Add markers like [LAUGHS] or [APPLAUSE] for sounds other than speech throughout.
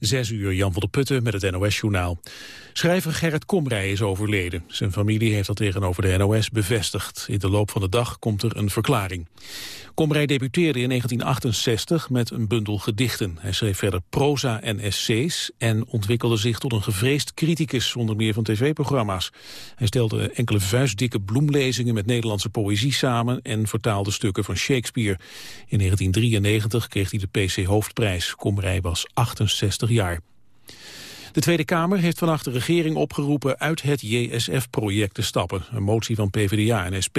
Zes uur, Jan van der Putten met het NOS-journaal. Schrijver Gerrit Komrij is overleden. Zijn familie heeft dat tegenover de NOS bevestigd. In de loop van de dag komt er een verklaring. Komrij debuteerde in 1968 met een bundel gedichten. Hij schreef verder proza en essays en ontwikkelde zich tot een gevreesd criticus, onder meer van tv-programma's. Hij stelde enkele vuistdikke bloemlezingen met Nederlandse poëzie samen en vertaalde stukken van Shakespeare. In 1993 kreeg hij de PC Hoofdprijs. Komrij was 68 jaar. De Tweede Kamer heeft vannacht de regering opgeroepen uit het JSF-project te stappen. Een motie van PvdA en SP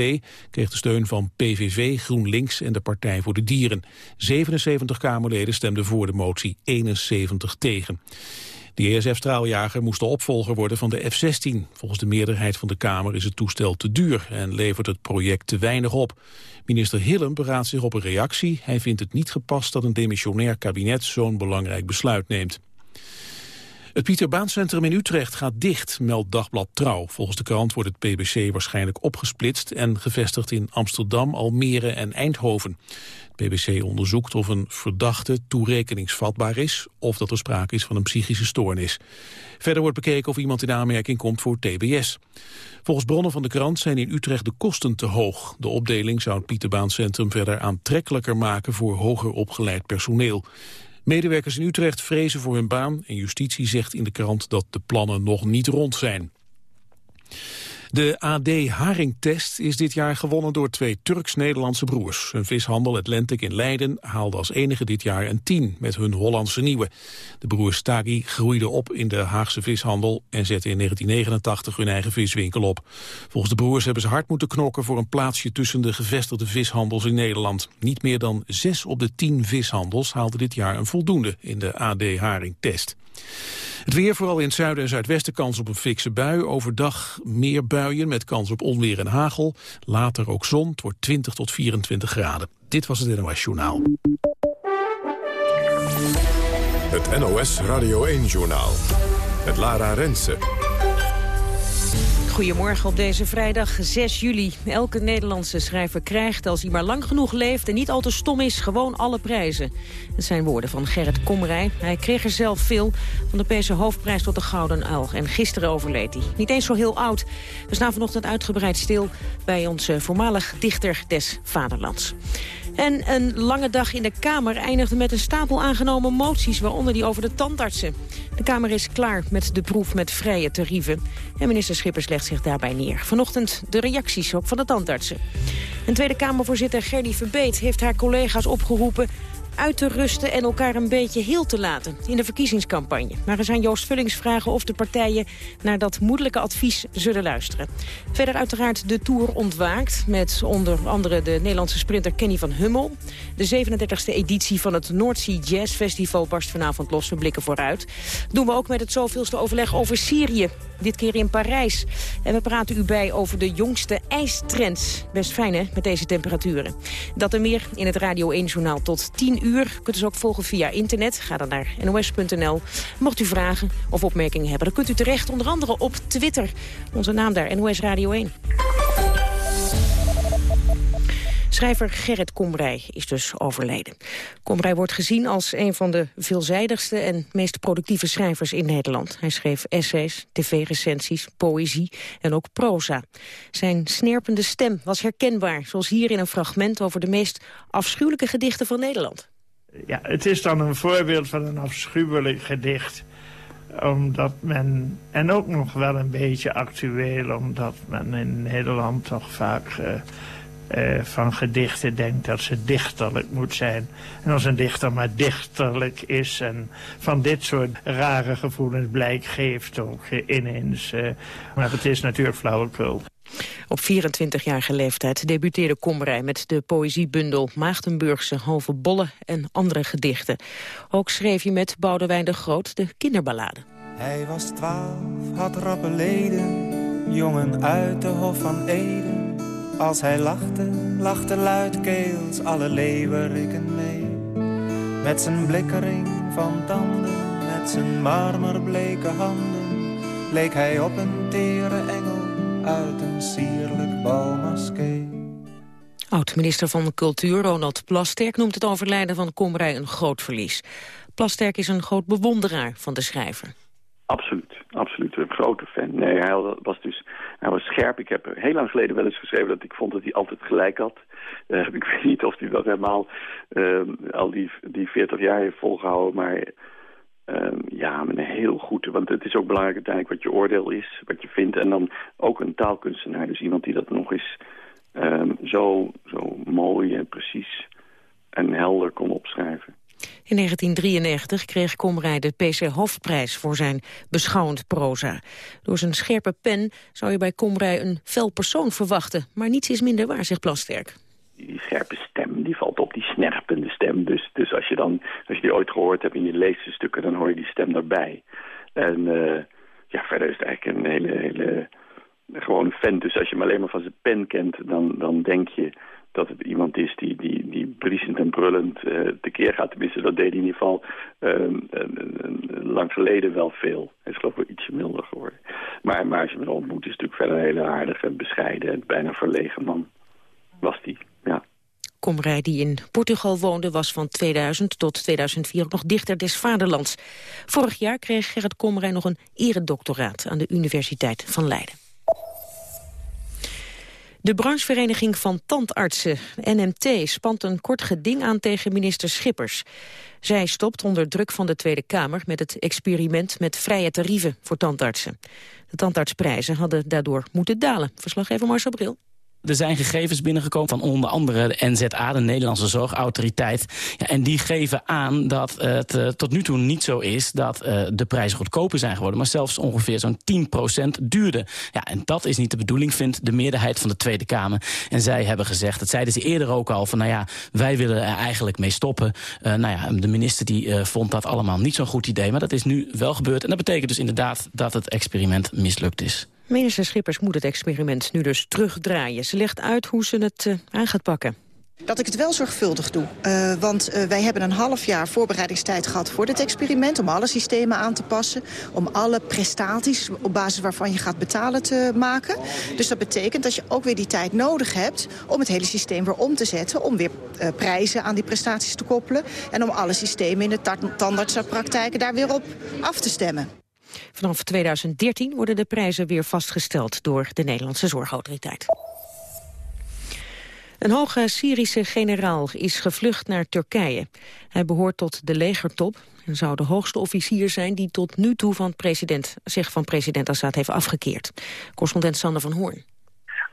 kreeg de steun van PVV, GroenLinks en de Partij voor de Dieren. 77 Kamerleden stemden voor de motie, 71 tegen. De JSF-straaljager moest de opvolger worden van de F-16. Volgens de meerderheid van de Kamer is het toestel te duur en levert het project te weinig op. Minister Hillem beraadt zich op een reactie. Hij vindt het niet gepast dat een demissionair kabinet zo'n belangrijk besluit neemt. Het Pieter Baan Centrum in Utrecht gaat dicht, meldt Dagblad Trouw. Volgens de krant wordt het PBC waarschijnlijk opgesplitst... en gevestigd in Amsterdam, Almere en Eindhoven. Het PBC onderzoekt of een verdachte toerekeningsvatbaar is... of dat er sprake is van een psychische stoornis. Verder wordt bekeken of iemand in aanmerking komt voor TBS. Volgens bronnen van de krant zijn in Utrecht de kosten te hoog. De opdeling zou het Pieterbaancentrum verder aantrekkelijker maken... voor hoger opgeleid personeel. Medewerkers in Utrecht vrezen voor hun baan en justitie zegt in de krant dat de plannen nog niet rond zijn. De AD-haringtest is dit jaar gewonnen door twee Turks-Nederlandse broers. Een vishandel Atlantic in Leiden haalde als enige dit jaar een 10 met hun Hollandse nieuwe. De broers Tagi groeiden op in de Haagse vishandel en zetten in 1989 hun eigen viswinkel op. Volgens de broers hebben ze hard moeten knokken voor een plaatsje tussen de gevestigde vishandels in Nederland. Niet meer dan 6 op de 10 vishandels haalden dit jaar een voldoende in de AD-haringtest. Het weer, vooral in het zuiden en zuidwesten, kans op een fikse bui. Overdag meer buien met kans op onweer en hagel. Later ook zon, het wordt 20 tot 24 graden. Dit was het NOS Journaal. Het NOS Radio 1-journaal. Het Lara Rensen. Goedemorgen op deze vrijdag 6 juli. Elke Nederlandse schrijver krijgt, als hij maar lang genoeg leeft... en niet al te stom is, gewoon alle prijzen. Het zijn woorden van Gerrit Komrij. Hij kreeg er zelf veel, van de PC Hoofdprijs tot de Gouden Uil. En gisteren overleed hij. Niet eens zo heel oud. We staan vanochtend uitgebreid stil bij onze voormalig dichter des vaderlands. En een lange dag in de Kamer eindigde met een stapel aangenomen moties... waaronder die over de tandartsen. De Kamer is klaar met de proef met vrije tarieven. En minister Schippers legt zich daarbij neer. Vanochtend de reacties ook van de tandartsen. En Tweede Kamervoorzitter Gerdy Verbeet heeft haar collega's opgeroepen uit te rusten en elkaar een beetje heel te laten in de verkiezingscampagne. Maar er zijn Joost Vullings vragen of de partijen naar dat moedelijke advies zullen luisteren. Verder uiteraard de Tour ontwaakt met onder andere de Nederlandse sprinter Kenny van Hummel. De 37e editie van het Noordzee Jazz Festival barst vanavond los. We blikken vooruit. Doen we ook met het zoveelste overleg over Syrië. Dit keer in Parijs. En we praten u bij over de jongste ijstrends. Best fijn hè, met deze temperaturen. Dat en meer in het Radio 1-journaal tot 10 uur. Kunt u dus ook volgen via internet. Ga dan naar nos.nl. Mocht u vragen of opmerkingen hebben, dan kunt u terecht onder andere op Twitter. Onze naam daar, NOS Radio 1. Schrijver Gerrit Komrij is dus overleden. Komrij wordt gezien als een van de veelzijdigste en meest productieve schrijvers in Nederland. Hij schreef essays, tv-recensies, poëzie en ook proza. Zijn snerpende stem was herkenbaar, zoals hier in een fragment over de meest afschuwelijke gedichten van Nederland. Ja, het is dan een voorbeeld van een afschuwelijk gedicht omdat men, en ook nog wel een beetje actueel, omdat men in Nederland toch vaak uh, uh, van gedichten denkt dat ze dichterlijk moet zijn. En als een dichter maar dichterlijk is en van dit soort rare gevoelens blijk geeft ook uh, ineens. maar het is natuurlijk flauwekul. Op 24-jarige leeftijd debuteerde Komrij met de poëziebundel Maagdenburgse halve bollen en andere gedichten. Ook schreef hij met Boudewijn de Groot de kinderballade. Hij was twaalf, had rappe leden, jongen uit de Hof van Eden. Als hij lachte, lachte luidkeels alle leeuweriken mee. Met zijn blikkering van tanden, met zijn marmerbleke handen, leek hij op een tere engel uit een sierlijk balmaskee. Oud-minister van Cultuur Ronald Plasterk noemt het overlijden van Komrij een groot verlies. Plasterk is een groot bewonderaar van de schrijver. Absoluut, absoluut. Een grote fan. Nee, hij was dus hij was scherp. Ik heb heel lang geleden wel eens geschreven dat ik vond dat hij altijd gelijk had. Uh, [LAUGHS] ik weet niet of hij dat helemaal uh, al die, die 40 jaar heeft volgehouden, maar uh, ja, met een heel goed... Want het is ook belangrijk uiteindelijk wat je oordeel is, wat je vindt. En dan ook een taalkunstenaar, dus iemand die dat nog eens ehm, zo, zo mooi en precies en helder kon opschrijven. In 1993 kreeg Komrij de PC Hofprijs voor zijn beschouwend proza. Door zijn scherpe pen zou je bij Komrij een fel persoon verwachten. Maar niets is minder waar, zegt Plasterk. Die scherpe stem, die valt op die snerpende stem. Dus, dus als, je dan, als je die ooit gehoord hebt in je stukken, dan hoor je die stem daarbij. En uh, ja, verder is het eigenlijk een hele, hele gewone vent. Dus als je hem alleen maar van zijn pen kent, dan, dan denk je dat het iemand is die, die, die briesend en brullend uh, tekeer gaat. Tenminste, dat deed hij in ieder geval uh, lang geleden wel veel. Hij is geloof ik ietsje milder geworden. Maar, maar als je hem ontmoet, is natuurlijk verder een hele aardige, bescheiden, bijna verlegen man. Was die, ja. Komrij, die in Portugal woonde, was van 2000 tot 2004 nog dichter des vaderlands. Vorig jaar kreeg Gerrit Komrij nog een eredoctoraat aan de Universiteit van Leiden. De branchevereniging van tandartsen, NMT, spant een kort geding aan tegen minister Schippers. Zij stopt onder druk van de Tweede Kamer met het experiment met vrije tarieven voor tandartsen. De tandartsprijzen hadden daardoor moeten dalen. Verslaggever Marcel Bril. Er zijn gegevens binnengekomen van onder andere de NZA, de Nederlandse Zorgautoriteit. Ja, en die geven aan dat het uh, tot nu toe niet zo is dat uh, de prijzen goedkoper zijn geworden. Maar zelfs ongeveer zo'n 10% duurder. Ja, en dat is niet de bedoeling, vindt de meerderheid van de Tweede Kamer. En zij hebben gezegd, dat zeiden ze eerder ook al, van nou ja, wij willen er eigenlijk mee stoppen. Uh, nou ja, de minister die vond dat allemaal niet zo'n goed idee. Maar dat is nu wel gebeurd. En dat betekent dus inderdaad dat het experiment mislukt is. Minister Schippers moet het experiment nu dus terugdraaien. Ze legt uit hoe ze het uh, aan gaat pakken. Dat ik het wel zorgvuldig doe. Uh, want uh, wij hebben een half jaar voorbereidingstijd gehad voor dit experiment... om alle systemen aan te passen, om alle prestaties... op basis waarvan je gaat betalen te maken. Dus dat betekent dat je ook weer die tijd nodig hebt... om het hele systeem weer om te zetten... om weer prijzen aan die prestaties te koppelen... en om alle systemen in de tandartspraktijken daar weer op af te stemmen. Vanaf 2013 worden de prijzen weer vastgesteld door de Nederlandse Zorgautoriteit. Een hoge Syrische generaal is gevlucht naar Turkije. Hij behoort tot de legertop en zou de hoogste officier zijn die tot nu toe van president, zich van president Assad heeft afgekeerd. Correspondent Sander van Hoorn.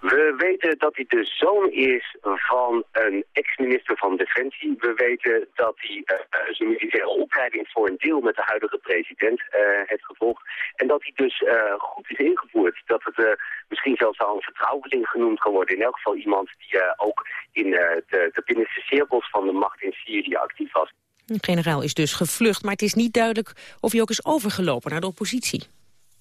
We weten dat hij de zoon is van een ex-minister van Defensie. We weten dat hij uh, zijn militaire opleiding voor een deel met de huidige president uh, heeft gevolgd. En dat hij dus goed is ingevoerd. Dat het misschien zelfs al een vertrouweling genoemd kan worden. In elk geval iemand die ook in de, de binnenste cirkels van de macht in Syrië actief was. De generaal is dus gevlucht, maar het is niet duidelijk of hij ook is overgelopen naar de oppositie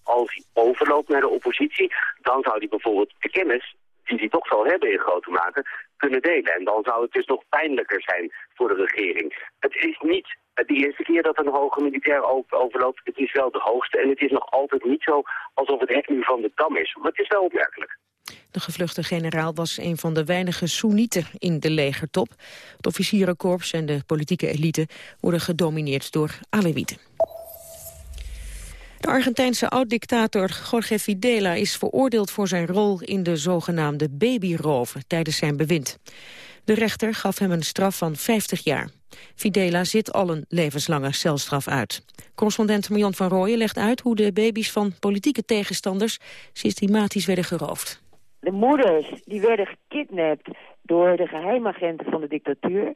als hij overloopt naar de oppositie, dan zou hij bijvoorbeeld de kennis die hij toch zal hebben in grote mate, kunnen delen. En dan zou het dus nog pijnlijker zijn voor de regering. Het is niet de eerste keer dat een hoge militair overloopt. Het is wel de hoogste en het is nog altijd niet zo alsof het hek nu van de dam is. Maar het is wel opmerkelijk. De gevluchte generaal was een van de weinige Soenieten in de legertop. Het officierenkorps en de politieke elite worden gedomineerd door Alewieten. De Argentijnse oud-dictator Jorge Fidela is veroordeeld voor zijn rol in de zogenaamde babyroven tijdens zijn bewind. De rechter gaf hem een straf van 50 jaar. Fidela zit al een levenslange celstraf uit. Correspondent Marion van Rooyen legt uit hoe de baby's van politieke tegenstanders systematisch werden geroofd. De moeders die werden gekidnapt door de geheimagenten van de dictatuur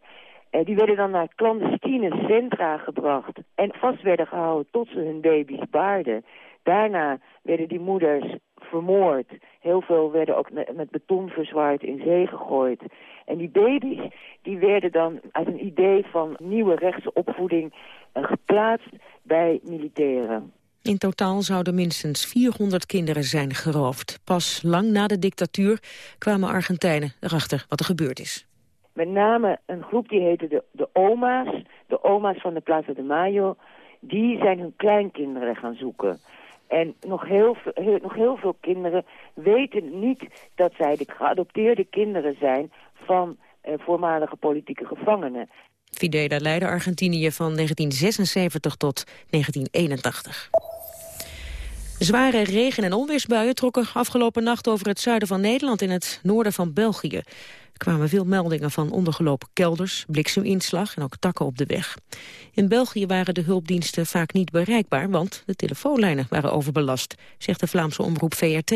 die werden dan naar clandestine centra gebracht en vast werden gehouden tot ze hun baby's baarden. Daarna werden die moeders vermoord. Heel veel werden ook met beton verzwaard in zee gegooid. En die baby's die werden dan uit een idee van nieuwe rechtse opvoeding uh, geplaatst bij militairen. In totaal zouden minstens 400 kinderen zijn geroofd. Pas lang na de dictatuur kwamen Argentijnen erachter wat er gebeurd is met name een groep die heette de, de oma's, de oma's van de Plaza de Mayo, die zijn hun kleinkinderen gaan zoeken. En nog heel, heel, nog heel veel kinderen weten niet dat zij de geadopteerde kinderen zijn van eh, voormalige politieke gevangenen. Fidela leidde Argentinië van 1976 tot 1981. Zware regen- en onweersbuien trokken afgelopen nacht over het zuiden van Nederland in het noorden van België. Er kwamen veel meldingen van ondergelopen kelders, blikseminslag en ook takken op de weg. In België waren de hulpdiensten vaak niet bereikbaar, want de telefoonlijnen waren overbelast, zegt de Vlaamse omroep VRT.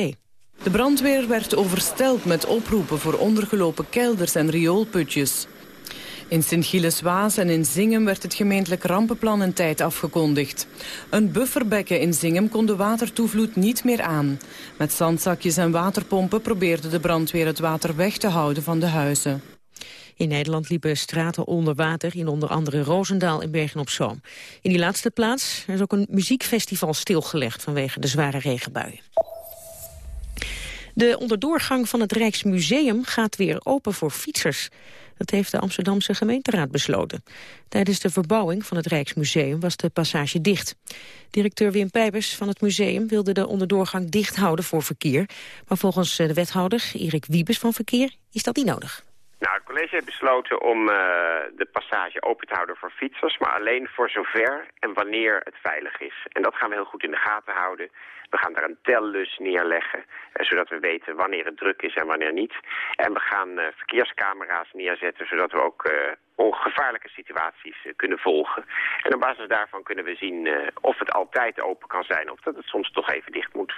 De brandweer werd oversteld met oproepen voor ondergelopen kelders en rioolputjes. In Sint-Gilles-Waas en in Zingem werd het gemeentelijk rampenplan een tijd afgekondigd. Een bufferbekken in Zingem kon de watertoevloed niet meer aan. Met zandzakjes en waterpompen probeerde de brandweer het water weg te houden van de huizen. In Nederland liepen straten onder water in onder andere Roosendaal en Bergen-op-Zoom. In die laatste plaats is ook een muziekfestival stilgelegd vanwege de zware regenbuien. De onderdoorgang van het Rijksmuseum gaat weer open voor fietsers. Dat heeft de Amsterdamse gemeenteraad besloten. Tijdens de verbouwing van het Rijksmuseum was de passage dicht. Directeur Wim Pijpers van het museum wilde de onderdoorgang dicht houden voor verkeer. Maar volgens de wethouder Erik Wiebes van Verkeer is dat niet nodig. Nou, het college heeft besloten om uh, de passage open te houden voor fietsers, maar alleen voor zover en wanneer het veilig is. En dat gaan we heel goed in de gaten houden. We gaan daar een tellus neerleggen, eh, zodat we weten wanneer het druk is en wanneer niet. En we gaan eh, verkeerscamera's neerzetten, zodat we ook eh, ongevaarlijke situaties kunnen volgen. En op basis daarvan kunnen we zien of het altijd open kan zijn... of dat het soms toch even dicht moet.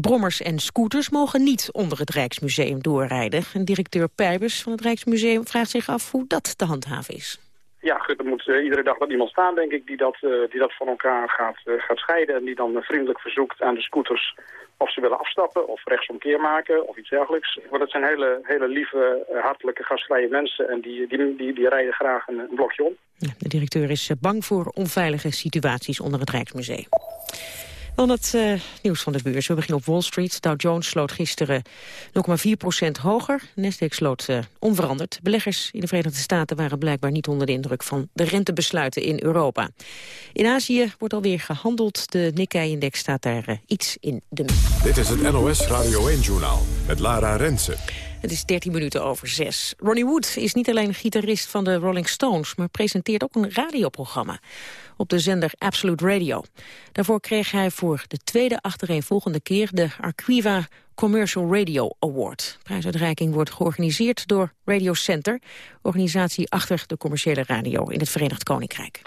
Brommers en scooters mogen niet onder het Rijksmuseum doorrijden. En directeur Pijbers van het Rijksmuseum vraagt zich af hoe dat te handhaven is. Ja, er moet uh, iedere dag wat iemand staan, denk ik, die dat, uh, die dat van elkaar gaat, uh, gaat scheiden. En die dan vriendelijk verzoekt aan de scooters of ze willen afstappen of rechtsomkeer maken of iets dergelijks. Want het zijn hele, hele lieve, hartelijke, gastvrije mensen en die, die, die, die rijden graag een, een blokje om. De directeur is bang voor onveilige situaties onder het Rijksmuseum. Dan het uh, nieuws van de beurs. We beginnen op Wall Street. Dow Jones sloot gisteren 0,4% hoger. Nasdaq sloot uh, onveranderd. Beleggers in de Verenigde Staten waren blijkbaar niet onder de indruk van de rentebesluiten in Europa. In Azië wordt alweer gehandeld. De Nikkei-index staat daar uh, iets in de Dit is het NOS Radio 1-journaal met Lara Rensen. Het is 13 minuten over 6. Ronnie Wood is niet alleen gitarist van de Rolling Stones... maar presenteert ook een radioprogramma op de zender Absolute Radio. Daarvoor kreeg hij voor de tweede achtereenvolgende keer... de Arquiva Commercial Radio Award. De prijsuitreiking wordt georganiseerd door Radio Center... organisatie achter de commerciële radio in het Verenigd Koninkrijk.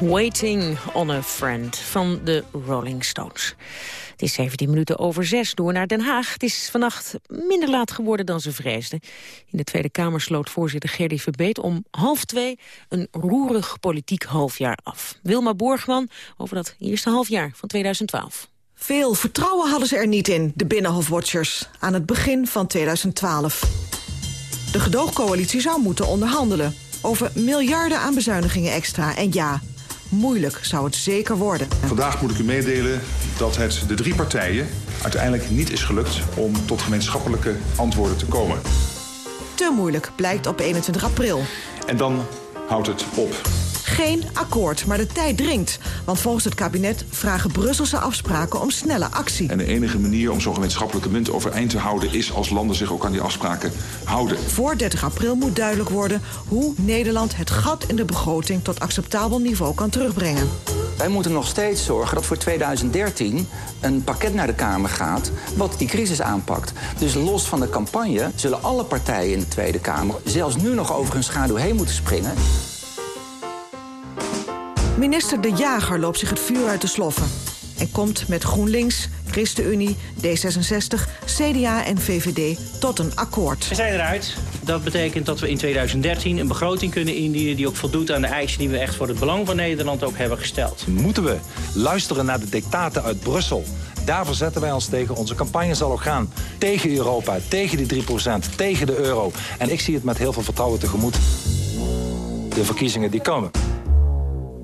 Waiting on a Friend van de Rolling Stones. Het is 17 minuten over zes door naar Den Haag. Het is vannacht minder laat geworden dan ze vreesden. In de Tweede Kamer sloot voorzitter Gerdy Verbeet om half twee... een roerig politiek halfjaar af. Wilma Borgman over dat eerste halfjaar van 2012. Veel vertrouwen hadden ze er niet in, de Binnenhofwatchers, aan het begin van 2012. De gedoogcoalitie zou moeten onderhandelen over miljarden aan bezuinigingen extra. En ja, Moeilijk zou het zeker worden. Vandaag moet ik u meedelen dat het de drie partijen uiteindelijk niet is gelukt om tot gemeenschappelijke antwoorden te komen. Te moeilijk blijkt op 21 april. En dan houdt het op. Geen akkoord, maar de tijd dringt. Want volgens het kabinet vragen Brusselse afspraken om snelle actie. En de enige manier om zo'n gemeenschappelijke munt overeind te houden... is als landen zich ook aan die afspraken houden. Voor 30 april moet duidelijk worden hoe Nederland het gat in de begroting... tot acceptabel niveau kan terugbrengen. Wij moeten nog steeds zorgen dat voor 2013 een pakket naar de Kamer gaat... wat die crisis aanpakt. Dus los van de campagne zullen alle partijen in de Tweede Kamer... zelfs nu nog over hun schaduw heen moeten springen... Minister De Jager loopt zich het vuur uit de sloffen. En komt met GroenLinks, ChristenUnie, D66, CDA en VVD tot een akkoord. We zijn eruit. Dat betekent dat we in 2013 een begroting kunnen indienen... die ook voldoet aan de eisen die we echt voor het belang van Nederland ook hebben gesteld. Moeten we luisteren naar de dictaten uit Brussel... Daar verzetten wij ons tegen. Onze campagne zal ook gaan tegen Europa, tegen die 3%, tegen de euro. En ik zie het met heel veel vertrouwen tegemoet. De verkiezingen die komen.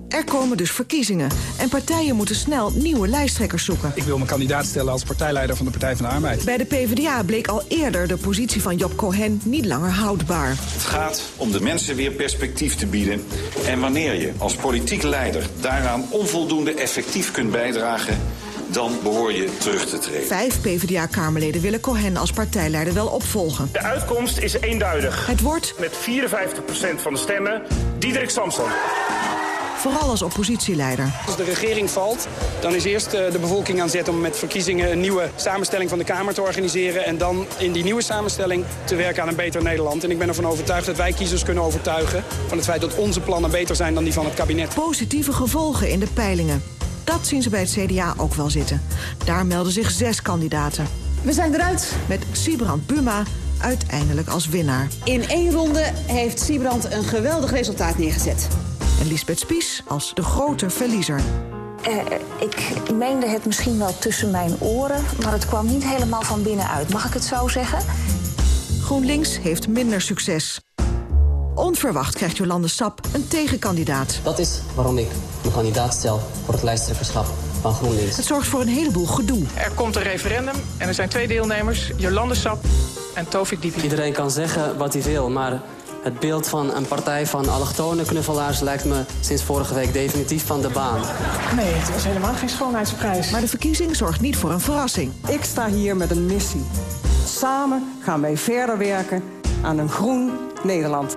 Er komen dus verkiezingen en partijen moeten snel nieuwe lijsttrekkers zoeken. Ik wil mijn kandidaat stellen als partijleider van de Partij van de Arbeid. Bij de PvdA bleek al eerder de positie van Job Cohen niet langer houdbaar. Het gaat om de mensen weer perspectief te bieden. En wanneer je als politiek leider daaraan onvoldoende effectief kunt bijdragen dan behoor je terug te treden. Vijf PvdA-kamerleden willen Cohen als partijleider wel opvolgen. De uitkomst is eenduidig. Het wordt... Met 54% van de stemmen Diederik Samson vooral als oppositieleider. Als de regering valt, dan is eerst eh, de bevolking aan zet om met verkiezingen een nieuwe samenstelling van de Kamer te organiseren. En dan in die nieuwe samenstelling te werken aan een beter Nederland. En ik ben ervan overtuigd dat wij kiezers kunnen overtuigen van het feit dat onze plannen beter zijn dan die van het kabinet. Positieve gevolgen in de peilingen. Dat zien ze bij het CDA ook wel zitten. Daar melden zich zes kandidaten. We zijn eruit. Met Sibrand Buma uiteindelijk als winnaar. In één ronde heeft Sibrand een geweldig resultaat neergezet en Lisbeth Spies als de grote verliezer. Uh, ik meende het misschien wel tussen mijn oren, maar het kwam niet helemaal van binnenuit. Mag ik het zo zeggen? GroenLinks heeft minder succes. Onverwacht krijgt Jolande Sap een tegenkandidaat. Dat is waarom ik mijn kandidaat stel voor het lijsttrekkerschap van GroenLinks. Het zorgt voor een heleboel gedoe. Er komt een referendum en er zijn twee deelnemers, Jolande Sap en Tovik Dibi. Iedereen kan zeggen wat hij wil, maar het beeld van een partij van allochtone knuffelaars lijkt me sinds vorige week definitief van de baan. Nee, het was helemaal geen schoonheidsprijs. Maar de verkiezing zorgt niet voor een verrassing. Ik sta hier met een missie. Samen gaan wij verder werken aan een groen Nederland.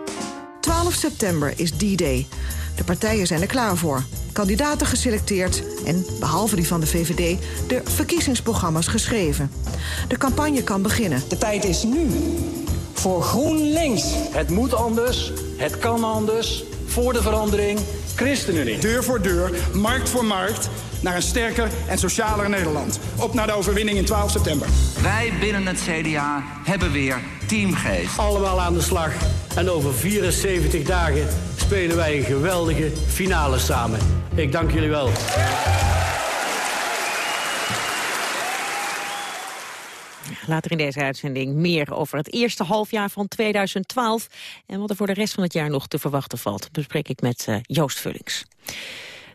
12 september is D-Day. De partijen zijn er klaar voor. Kandidaten geselecteerd en, behalve die van de VVD, de verkiezingsprogramma's geschreven. De campagne kan beginnen. De tijd is nu voor GroenLinks. Het moet anders, het kan anders, voor de verandering, ChristenUnie. Deur voor deur, markt voor markt, naar een sterker en socialer Nederland. Op naar de overwinning in 12 september. Wij binnen het CDA hebben weer teamgeest. Allemaal aan de slag. En over 74 dagen spelen wij een geweldige finale samen. Ik dank jullie wel. Later in deze uitzending meer over het eerste halfjaar van 2012... en wat er voor de rest van het jaar nog te verwachten valt. Bespreek ik met uh, Joost Vullings.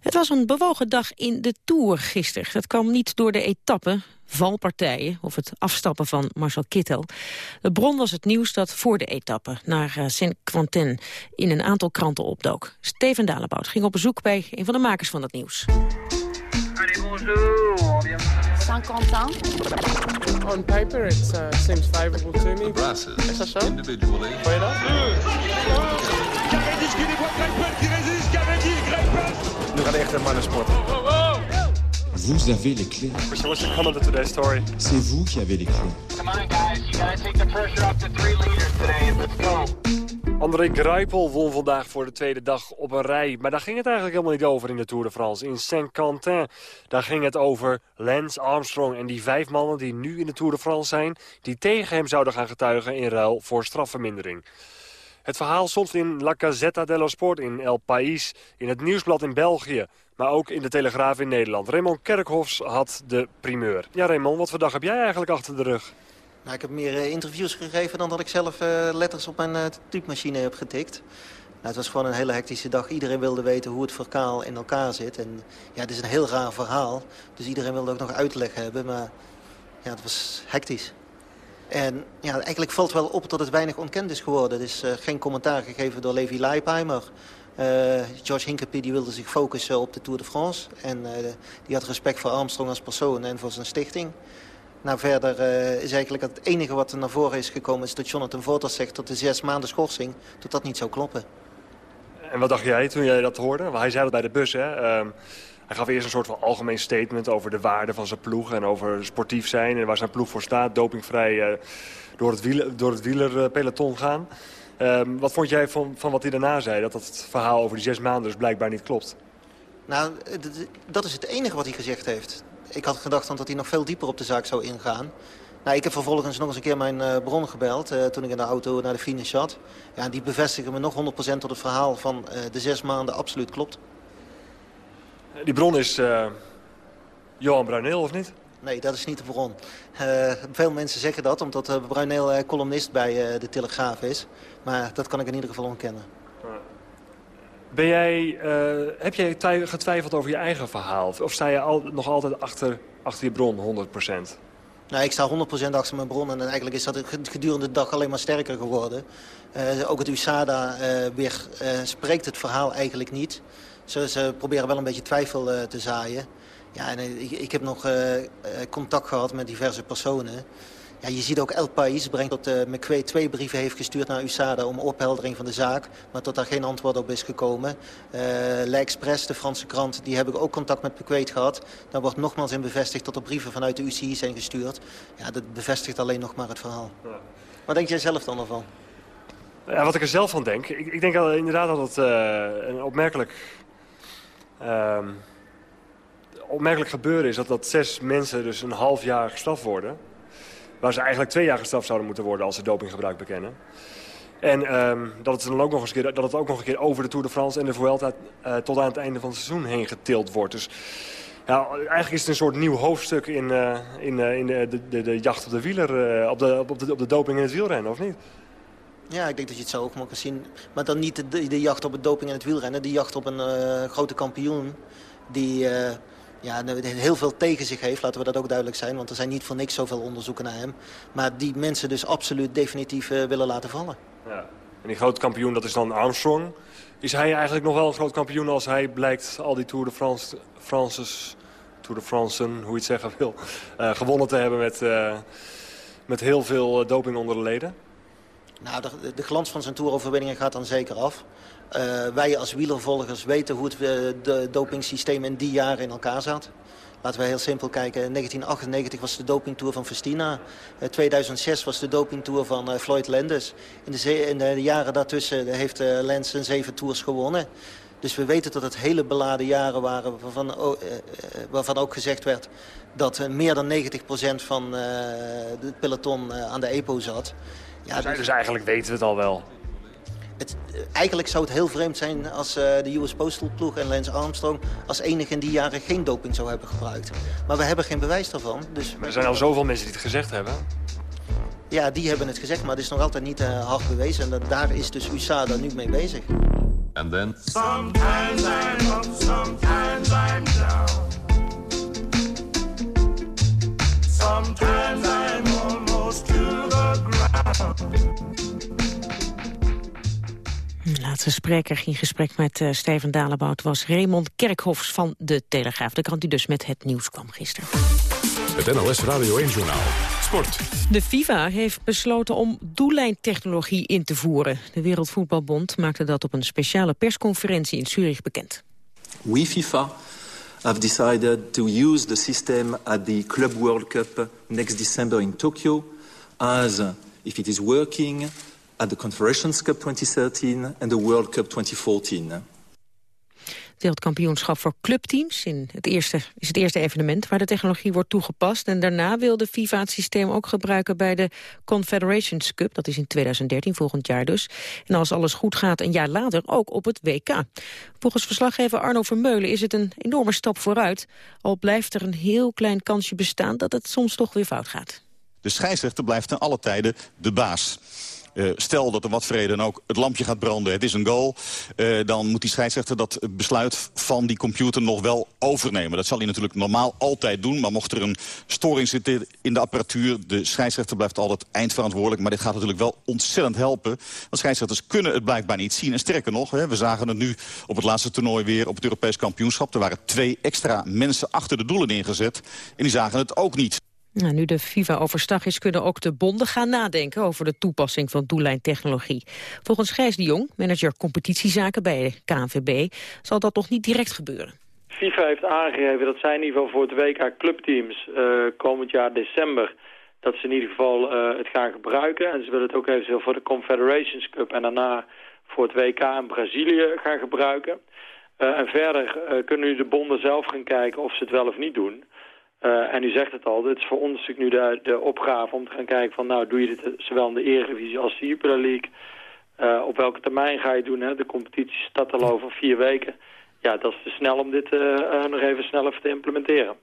Het was een bewogen dag in de Tour gisteren. Dat kwam niet door de etappen, valpartijen of het afstappen van Marcel Kittel. De bron was het nieuws dat voor de etappe naar uh, Saint-Quentin in een aantal kranten opdook. Steven Dalebout ging op bezoek bij een van de makers van dat nieuws. Bonjour. Saint-Quentin. On paper, it uh, seems favorable to me. Brasses. Is dat zo? Individually. Vond je dat? Cavendish qui dévoile Greipel, qui résiste, Cavendish, Greipel. Nu gaat echt. Vous avez les clés. So what's the comment of today's story? C'est vous qui avez les clés. Come on, guys. You gotta take the pressure off the three leaders today. Let's go. André Greipel won vandaag voor de tweede dag op een rij. Maar daar ging het eigenlijk helemaal niet over in de Tour de France. In Saint-Quentin, daar ging het over Lance Armstrong en die vijf mannen die nu in de Tour de France zijn... die tegen hem zouden gaan getuigen in ruil voor strafvermindering. Het verhaal stond in La Gazzetta dello Sport, in El País, in het Nieuwsblad in België... maar ook in de Telegraaf in Nederland. Raymond Kerkhofs had de primeur. Ja, Raymond, wat voor dag heb jij eigenlijk achter de rug? Nou, ik heb meer uh, interviews gegeven dan dat ik zelf uh, letters op mijn uh, typemachine heb getikt. Nou, het was gewoon een hele hectische dag. Iedereen wilde weten hoe het verhaal in elkaar zit. En ja, het is een heel raar verhaal. Dus iedereen wilde ook nog uitleg hebben. Maar ja, het was hectisch. En ja, eigenlijk valt wel op dat het weinig ontkend is geworden. Er is geen commentaar gegeven door Levi Leipheimer. George Hinkepie die wilde zich focussen op de Tour de France. En die had respect voor Armstrong als persoon en voor zijn stichting. Nou, verder uh, is eigenlijk het enige wat er naar voren is gekomen... is dat Jonathan Voters zegt dat de zes maanden schorsing... dat dat niet zou kloppen. En wat dacht jij toen jij dat hoorde? Want hij zei dat bij de bus, hè? Um, hij gaf eerst een soort van algemeen statement over de waarde van zijn ploeg... en over sportief zijn en waar zijn ploeg voor staat. Dopingvrij uh, door het, wieler, door het wielerpeloton gaan. Um, wat vond jij van, van wat hij daarna zei? Dat dat verhaal over die zes maanden dus blijkbaar niet klopt. Nou, dat is het enige wat hij gezegd heeft ik had gedacht dat hij nog veel dieper op de zaak zou ingaan. Nou, ik heb vervolgens nog eens een keer mijn uh, bron gebeld uh, toen ik in de auto naar de finish zat. Ja, die bevestigen me nog 100% dat het verhaal van uh, de zes maanden absoluut klopt. Die bron is Johan Bruineel, of niet? Nee, dat is niet de bron. veel mensen zeggen dat, omdat Bruineel columnist bij de Telegraaf is. Maar dat kan ik in ieder geval ontkennen. Ben jij, uh, heb jij getwijfeld over je eigen verhaal? Of sta je al, nog altijd achter, achter je bron, 100%? Nou, ik sta 100% achter mijn bron en eigenlijk is dat gedurende de dag alleen maar sterker geworden. Uh, ook het USADA uh, weer spreekt het verhaal eigenlijk niet. Ze, ze proberen wel een beetje twijfel te zaaien. Ja, en ik, ik heb nog contact gehad met diverse personen. Ja, je ziet ook El País brengt dat uh, McQuay twee brieven heeft gestuurd naar USADA om opheldering van de zaak. Maar tot daar geen antwoord op is gekomen. Uh, L'Express, de Franse krant, die hebben ook contact met McQuay gehad. Daar wordt nogmaals in bevestigd dat er brieven vanuit de UCI zijn gestuurd. Ja, dat bevestigt alleen nog maar het verhaal. Ja. Wat denk jij zelf dan ervan? Ja, wat ik er zelf van denk? Ik, ik denk inderdaad dat het uh, een opmerkelijk... Um, opmerkelijk gebeuren is dat, dat zes mensen dus een half jaar gestraft worden waar ze eigenlijk twee jaar gestraft zouden moeten worden als ze dopinggebruik bekennen. En um, dat, het dan ook nog eens keer, dat het ook nog een keer over de Tour de France en de Vuelta uh, tot aan het einde van het seizoen heen getild wordt. Dus ja, eigenlijk is het een soort nieuw hoofdstuk in, uh, in, uh, in de, de, de, jacht op de wieler, op, de, op, de, op de doping in het wielrennen, of niet? Ja, ik denk dat je het zo ook mag zien. Maar dan niet de, de jacht op het doping in het wielrennen, de jacht op een grote kampioen die ja, heel veel tegen zich heeft, laten we dat ook duidelijk zijn. Want er zijn niet voor niks zoveel onderzoeken naar hem. Maar die mensen dus absoluut definitief uh, willen laten vallen. Ja. En die grote kampioen, dat is dan Armstrong. Is hij eigenlijk nog wel een groot kampioen als hij blijkt al die Tour de France, Frances, Tour de Fransen, hoe je het zeggen wil, uh, gewonnen te hebben met, uh, met heel veel doping onder de leden? Nou, de, de glans van zijn toeroverwinningen gaat dan zeker af. Uh, wij als wielervolgers weten hoe het uh, de dopingsysteem in die jaren in elkaar zat. Laten we heel simpel kijken. In 1998 was de dopingtour van Festina. Uh, 2006 was de dopingtour van uh, Floyd Landis. In de, in de, jaren daartussen heeft Lens een zeven tours gewonnen. Dus we weten dat het hele beladen jaren waren waarvan, waarvan ook gezegd werd... dat meer dan 90% van het peloton aan de EPO zat. Ja, dus, dus eigenlijk weten we het al wel. Het, eh, eigenlijk zou het heel vreemd zijn als uh, de US Postal ploeg en Lance Armstrong... als enige in die jaren geen doping zou hebben gebruikt. Maar we hebben geen bewijs daarvan. Dus... er zijn al zoveel mensen die het gezegd hebben. Ja, die hebben het gezegd, maar het is nog altijd niet uh, hard bewezen. En daar is dus USADA nu mee bezig. En dan... Sometimes I'm up, sometimes I'm down. Sometimes I'm almost to the ground. Laatste spreker in gesprek met uh, Steven Dalebout was Raymond Kerkhofs van De Telegraaf. De krant die dus met het nieuws kwam gisteren. Het NLS Radio 1 Journaal. Sport. De FIFA heeft besloten om doellijntechnologie in te voeren. De Wereldvoetbalbond maakte dat op een speciale persconferentie in Zurich bekend. We FIFA have decided to use the system at the Club World Cup next December in Tokyo as if it is working at the Confederations Cup 2013 and the World Cup 2014. Het wereldkampioenschap voor clubteams in het eerste, is het eerste evenement waar de technologie wordt toegepast. En daarna wil de FIFA het systeem ook gebruiken bij de Confederations Cup. Dat is in 2013, volgend jaar dus. En als alles goed gaat, een jaar later ook op het WK. Volgens verslaggever Arno Vermeulen is het een enorme stap vooruit. Al blijft er een heel klein kansje bestaan dat het soms toch weer fout gaat. De scheidsrechter blijft ten alle tijden de baas. Uh, stel dat er wat vrede ook het lampje gaat branden, het is een goal... Uh, dan moet die scheidsrechter dat besluit van die computer nog wel overnemen. Dat zal hij natuurlijk normaal altijd doen. Maar mocht er een storing zitten in de apparatuur... de scheidsrechter blijft altijd eindverantwoordelijk. Maar dit gaat natuurlijk wel ontzettend helpen. Want scheidsrechters kunnen het blijkbaar niet zien. En sterker nog, hè, we zagen het nu op het laatste toernooi weer... op het Europees kampioenschap. Er waren twee extra mensen achter de doelen ingezet. En die zagen het ook niet. Nou, nu de FIFA overstag is, kunnen ook de bonden gaan nadenken over de toepassing van doellijntechnologie. Volgens Gijs de Jong, manager competitiezaken bij de KNVB, zal dat nog niet direct gebeuren. FIFA heeft aangegeven dat zij in ieder geval voor het WK clubteams uh, komend jaar december dat ze in ieder geval uh, het gaan gebruiken. En ze willen het ook eventueel voor de Confederations Cup en daarna voor het WK in Brazilië gaan gebruiken. Uh, en verder kunnen nu de bonden zelf gaan kijken of ze het wel of niet doen. Uh, en u zegt het al, het is voor ons natuurlijk nu de, de opgave om te gaan kijken van... nou, doe je dit zowel in de Eredivisie als de Jupiler League? Uh, op welke termijn ga je doen? Hè? De competitie start al over vier weken. Ja, dat is te snel om dit nog even snel te implementeren.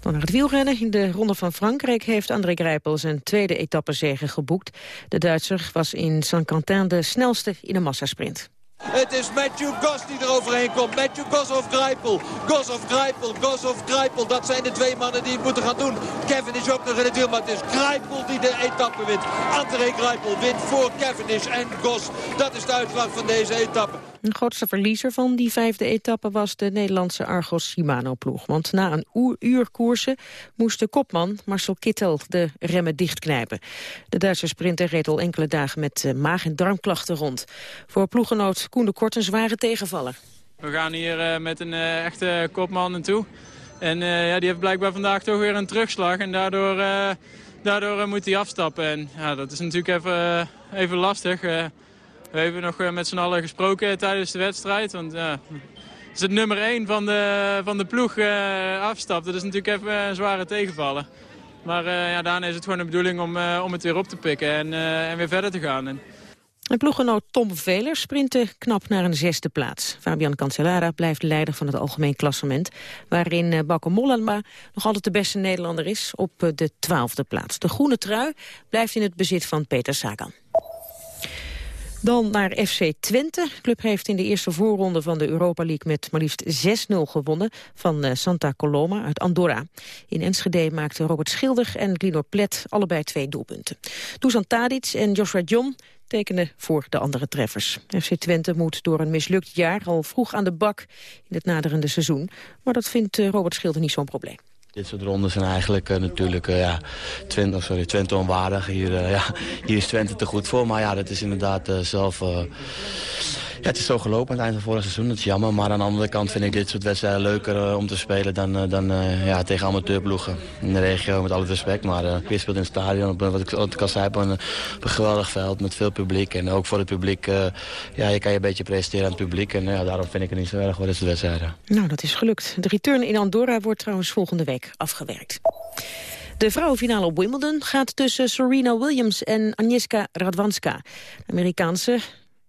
Dan naar het wielrennen. In de Ronde van Frankrijk heeft André Grijpel zijn tweede etappezege geboekt. De Duitser was in Saint-Quentin de snelste in een massasprint. Het is Matthew Goss die er overheen komt. Matthew Goss of Grijpel. Goss of Grijpel. Goss of Grijpel. Dat zijn de twee mannen die het moeten gaan doen. Kevin is ook nog in het wiel, maar het is Grijpel die de etappe wint. André Grijpel wint voor Cavendish en Goss. Dat is de uitslag van deze etappe. De grootste verliezer van die vijfde etappe was de Nederlandse Argos Shimano-ploeg. Want na een uur koersen moest de kopman Marcel Kittel de remmen dichtknijpen. De Duitse sprinter reed al enkele dagen met eh, maag- en darmklachten rond. Voor ploegenoot Koen de Kort een zware tegenvaller. We gaan hier uh, met een uh, echte kopman naartoe. En ja, die heeft blijkbaar vandaag toch weer een terugslag. En daardoor, daardoor moet hij afstappen. En ja, dat is natuurlijk even, even lastig. We hebben nog met z'n allen gesproken tijdens de wedstrijd. Want ja, als het nummer 1 van de, van de ploeg afstapt, dat is natuurlijk even een zware tegenvallen. Maar ja, daarna is het gewoon de bedoeling om, om het weer op te pikken en, en weer verder te gaan. En, en ploeggenoot Tom Veler sprintte knap naar een zesde plaats. Fabian Cancellara blijft leider van het algemeen klassement... waarin Bauke Mollema nog altijd de beste Nederlander is op de twaalfde plaats. De groene trui blijft in het bezit van Peter Sagan. Dan naar FC Twente. De club heeft in de eerste voorronde van de Europa League met maar liefst 6-0 gewonnen van Santa Coloma uit Andorra. In Enschede maakten Robert Schilder en Glinor Plet allebei twee doelpunten. Dusan Tadic en Joshua John tekenen voor de andere treffers. FC Twente moet door een mislukt jaar al vroeg aan de bak in het naderende seizoen. Maar dat vindt Robert Schilder niet zo'n probleem. Dit soort ronden zijn eigenlijk uh, natuurlijk uh, ja, Twente, sorry, Twente onwaardig. Hier, uh, ja, hier is Twente te goed voor. Maar ja, dat is inderdaad zelf... Het is zo gelopen aan het eind van vorig seizoen. Dat is jammer. Maar aan de andere kant vind ik dit soort wedstrijden leuker om te spelen dan, dan ja, tegen amateurploegen in de regio. Met alle respect. Maar uh, in het stadion op, wat ik, wat ik al zei, op een, geweldig veld met veel publiek. En ook voor het publiek, ja, je kan je een beetje presenteren aan het publiek. En ja, daarom vind ik het niet zo erg wat is de wedstrijden. Nou, dat is gelukt. De return in Andorra wordt trouwens volgende week afgewerkt. De vrouwenfinale op Wimbledon gaat tussen Serena Williams en Agnieszka Radwanska. Amerikaanse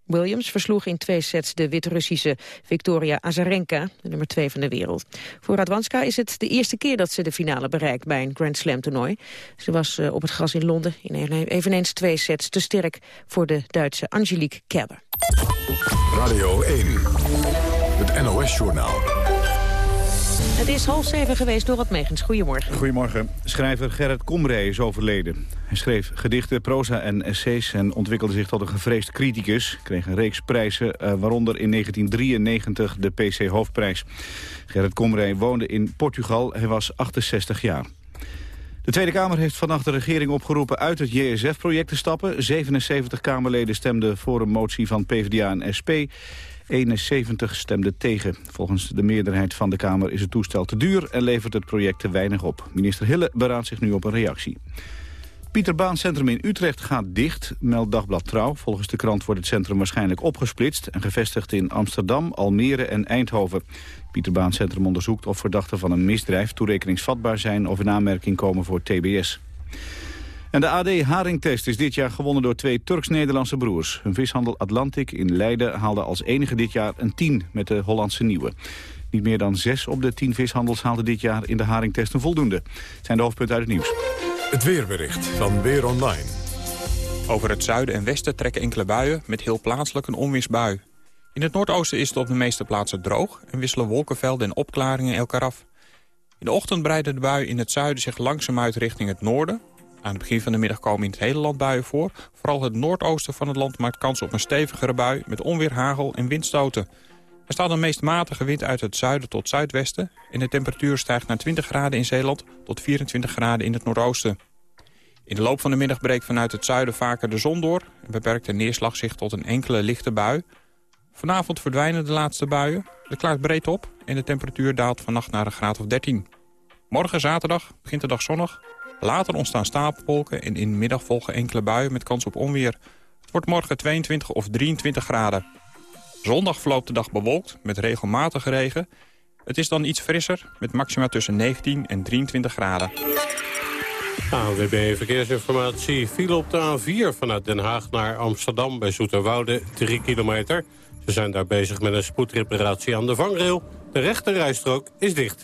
Williams versloeg in twee sets de Wit-Russische Victoria Azarenka, de nummer 2 van de wereld. Voor Radwanska is het de eerste keer dat ze de finale bereikt bij een Grand Slam toernooi. Ze was eh, op het gras in Londen in eveneens twee sets te sterk voor de Duitse Angelique Kerber. Radio 1, het NOS-journaal. Het is half zeven geweest door het Megens. Goedemorgen. Goedemorgen. Schrijver Gerrit Komrij is overleden. Hij schreef gedichten, proza en essays en ontwikkelde zich tot een gevreesd criticus. Kreeg een reeks prijzen, uh, waaronder in 1993 de PC Hoofdprijs. Gerrit Komrij woonde in Portugal. Hij was 68 jaar. De Tweede Kamer heeft vannacht de regering opgeroepen uit het JSF-project te stappen. 77 Kamerleden stemden voor een motie van PvdA en SP. 71 stemden tegen. Volgens de meerderheid van de Kamer is het toestel te duur... en levert het project te weinig op. Minister Hille beraadt zich nu op een reactie. Pieter Baan Centrum in Utrecht gaat dicht, meldt Dagblad Trouw. Volgens de krant wordt het centrum waarschijnlijk opgesplitst... en gevestigd in Amsterdam, Almere en Eindhoven. Pieter Baan Centrum onderzoekt of verdachten van een misdrijf... toerekeningsvatbaar zijn of in aanmerking komen voor TBS. En de AD Haringtest is dit jaar gewonnen door twee Turks-Nederlandse broers. Hun vishandel Atlantic in Leiden haalde als enige dit jaar een 10 met de Hollandse Nieuwe. Niet meer dan zes op de tien vishandels haalden dit jaar in de Haringtest een voldoende. Het zijn de hoofdpunten uit het nieuws. Het weerbericht van Weer Online. Over het zuiden en westen trekken enkele buien met heel plaatselijk een onweersbui. In het noordoosten is het op de meeste plaatsen droog en wisselen wolkenvelden en opklaringen elkaar af. In de ochtend breiden de buien in het zuiden zich langzaam uit richting het noorden... Aan het begin van de middag komen in het hele land buien voor. Vooral het noordoosten van het land maakt kans op een stevigere bui... met onweer, hagel en windstoten. Er staat een meest matige wind uit het zuiden tot zuidwesten... en de temperatuur stijgt naar 20 graden in Zeeland... tot 24 graden in het noordoosten. In de loop van de middag breekt vanuit het zuiden vaker de zon door... en beperkt de neerslag zich tot een enkele lichte bui. Vanavond verdwijnen de laatste buien. Het klaart breed op en de temperatuur daalt vannacht naar een graad of 13. Morgen zaterdag begint de dag zonnig Later ontstaan stapelwolken en in de middag volgen enkele buien met kans op onweer. Het wordt morgen 22 of 23 graden. Zondag verloopt de dag bewolkt met regelmatige regen. Het is dan iets frisser met maxima tussen 19 en 23 graden. ANWB Verkeersinformatie viel op de A4 vanuit Den Haag naar Amsterdam bij Zoeterwoude 3 kilometer. Ze zijn daar bezig met een spoedreparatie aan de vangrail. De rechterrijstrook is dicht.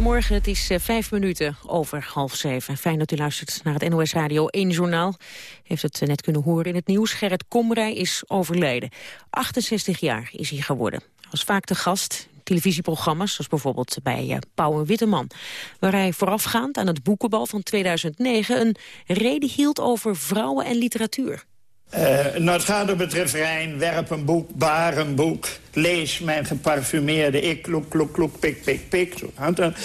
Goedemorgen, het is uh, vijf minuten over half zeven. Fijn dat u luistert naar het NOS Radio 1 Journaal. Heeft het uh, net kunnen horen in het nieuws. Gerrit Komrij is overleden. 68 jaar is hij geworden. Hij was vaak de gast televisieprogramma's, zoals bijvoorbeeld bij uh, Pauw en Witteman. Waar hij voorafgaand aan het boekenbal van 2009 een reden hield over vrouwen en literatuur. Uh, nou, het gaat werp een boek, baar een boek... lees mijn geparfumeerde ik, kloek, kloek, kloek, pik, pik, pik.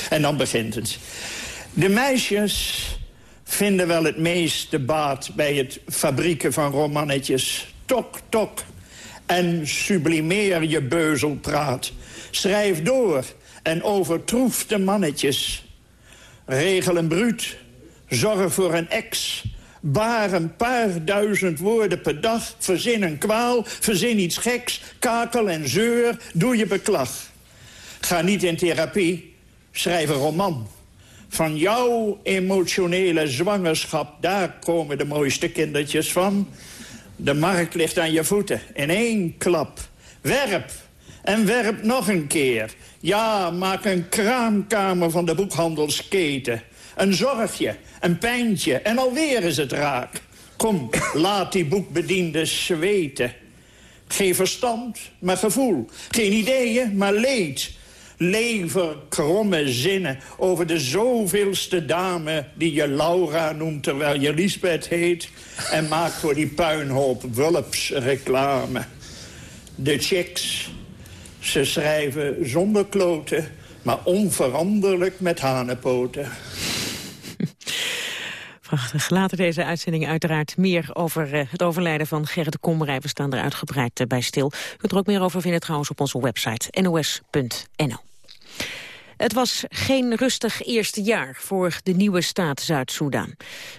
En dan begint het. De meisjes vinden wel het meeste baat bij het fabrieken van romannetjes. Tok, tok. En sublimeer je beuzelpraat. Schrijf door en overtroef de mannetjes. Regel een bruut. Zorg voor een ex Baar een paar duizend woorden per dag. Verzin een kwaal, verzin iets geks. Kakel en zeur, doe je beklag. Ga niet in therapie, schrijf een roman. Van jouw emotionele zwangerschap, daar komen de mooiste kindertjes van. De markt ligt aan je voeten, in één klap. Werp, En werp nog een keer. Ja, maak een kraamkamer van de boekhandelsketen. Een zorgje, een pijntje en alweer is het raak. Kom, laat die boekbedienders zweten. Geen verstand, maar gevoel. Geen ideeën, maar leed. Lever, kromme zinnen over de zoveelste dame... die je Laura noemt terwijl je Lisbeth heet... en maakt voor die puinhoop wulps reclame. De chicks, ze schrijven zonder kloten... maar onveranderlijk met hanenpoten. Prachtig. Later deze uitzending uiteraard meer over uh, het overlijden van Gerrit Komrij. We staan er uitgebreid uh, bij stil. U kunt er ook meer over vinden trouwens op onze website nos.nl. Het was geen rustig eerste jaar voor de nieuwe staat Zuid-Soedan.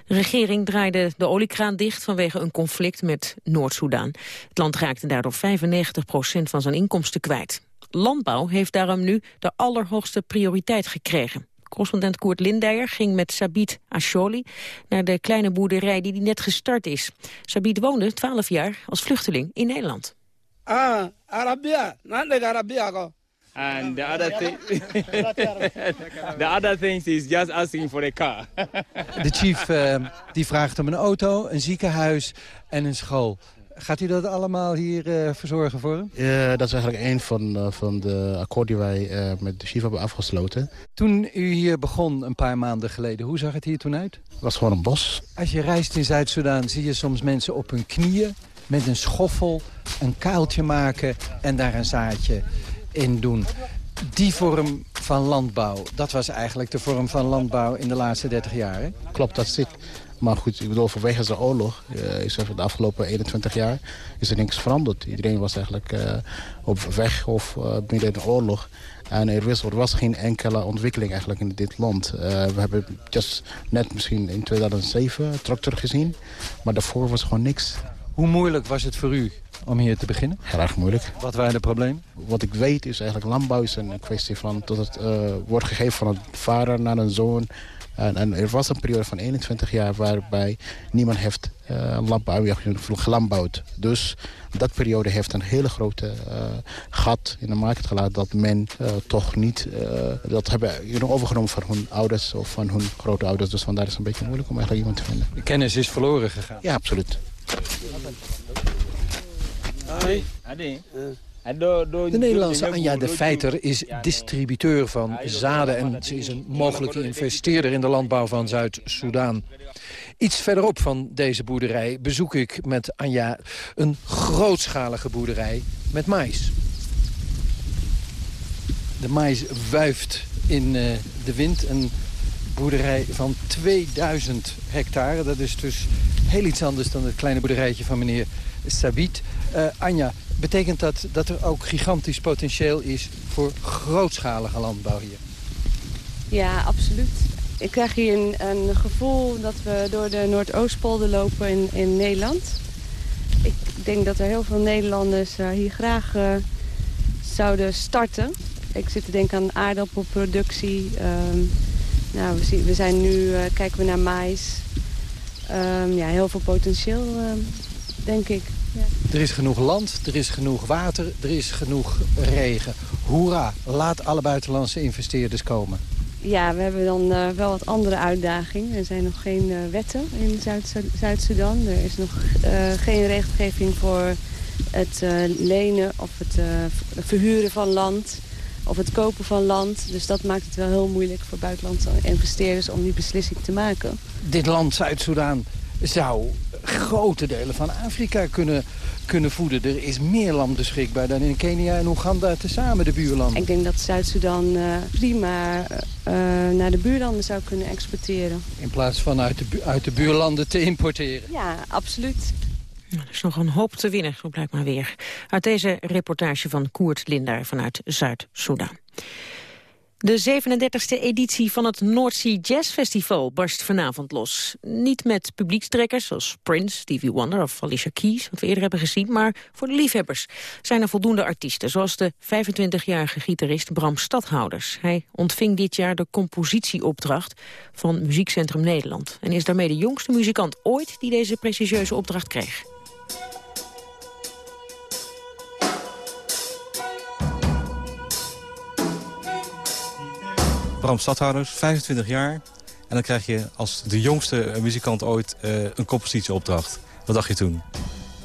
De regering draaide de oliekraan dicht vanwege een conflict met Noord-Soedan. Het land raakte daardoor 95 procent van zijn inkomsten kwijt. Landbouw heeft daarom nu de allerhoogste prioriteit gekregen. Correspondent Koert Lindeyer ging met Sabit Asholi naar de kleine boerderij die net gestart is. Sabit woonde 12 jaar als vluchteling in Nederland. Ah, Arabia. Arabia. And the other thing, [LAUGHS] the other thing is just asking for a car. De chief uh, die vraagt om een auto, een ziekenhuis en een school. Gaat u dat allemaal hier uh, verzorgen voor hem? Ja, dat is eigenlijk een van, uh, van de akkoorden die wij uh, met de chief hebben afgesloten. Toen u hier begon een paar maanden geleden, hoe zag het hier toen uit? Het was gewoon een bos. Als je reist in Zuid-Soedan zie je soms mensen op hun knieën met een schoffel een kuiltje maken en daar een zaadje in doen. Die vorm van landbouw, dat was eigenlijk de vorm van landbouw in de laatste 30 jaar. Hè? Klopt, dat zit. Maar goed, ik bedoel, vanwege de oorlog, uh, is er de afgelopen 21 jaar, is er niks veranderd. Iedereen was eigenlijk uh, op weg of uh, midden in de oorlog. En er was, er was geen enkele ontwikkeling eigenlijk in dit land. we hebben just net misschien in 2007 tractor gezien, maar daarvoor was gewoon niks. Hoe moeilijk was het voor u om hier te beginnen? Heel erg moeilijk. Wat waren de problemen? Wat ik weet is eigenlijk landbouw is een kwestie van dat het wordt gegeven van een vader naar een zoon. En, en, er was een periode van 21 jaar waarbij niemand heeft uh, landbouw gelandbouwd. Dus dat periode heeft een hele grote uh, gat in de markt gelaten dat men uh, toch niet dat hebben overgenomen van hun ouders of van hun grootouders. Dus vandaar is het een beetje moeilijk om eigenlijk iemand te vinden. De kennis is verloren gegaan? Ja, absoluut. De Nederlandse Anja de Feiter is distributeur van zaden... en ze is een mogelijke investeerder in de landbouw van Zuid-Soedan. Iets verderop van deze boerderij bezoek ik met Anja een grootschalige boerderij met mais. De mais wuift in uh, de wind. Een boerderij van 2000 hectare. Dat is dus heel iets anders dan het kleine boerderijtje van meneer Sabit. Uh, Anja, betekent dat dat er ook gigantisch potentieel is voor grootschalige landbouw hier? Ja, absoluut. Ik krijg hier een, een gevoel dat we door de Noordoostpolder lopen in, in Nederland. Ik denk dat er heel veel Nederlanders uh, hier graag uh, zouden starten. Ik zit te denken aan aardappelproductie. Um, nou, we, we zijn nu, uh, kijken we naar mais. Um, ja, heel veel potentieel, denk ik. Er is genoeg land, er is genoeg water, er is genoeg regen. Hoera, laat alle buitenlandse investeerders komen. Ja, we hebben dan uh, wel wat andere uitdagingen. Er zijn nog geen uh, wetten in Zuid-Soedan. er is nog uh, geen regelgeving voor het lenen of het verhuren van land of het kopen van land. Dus dat maakt het wel heel moeilijk voor buitenlandse investeerders om die beslissing te maken. Dit land, Zuid-Soedan, zou grote delen van Afrika kunnen, kunnen voeden. Er is meer land beschikbaar dan in Kenia en Oeganda tezamen, de buurlanden. Ik denk dat Zuid-Soedan uh, prima uh, naar de buurlanden zou kunnen exporteren. In plaats van uit de, uit de buurlanden te importeren? Ja, absoluut. Er is nog een hoop te winnen, zo blijkt maar weer. Uit deze reportage van Koert Linder vanuit Zuid-Soedan. De 37e editie van het North Sea Jazz Festival barst vanavond los. Niet met publiekstrekkers zoals Prince, Stevie Wonder of Alicia Keys... wat we eerder hebben gezien, maar voor de liefhebbers zijn er voldoende artiesten... zoals de 25-jarige gitarist Bram Stadhouders. Hij ontving dit jaar de compositieopdracht van Muziekcentrum Nederland... en is daarmee de jongste muzikant ooit die deze prestigieuze opdracht kreeg. Bram Stadhouders, 25 jaar. En dan krijg je als de jongste muzikant ooit uh, een compositieopdracht. Wat dacht je toen?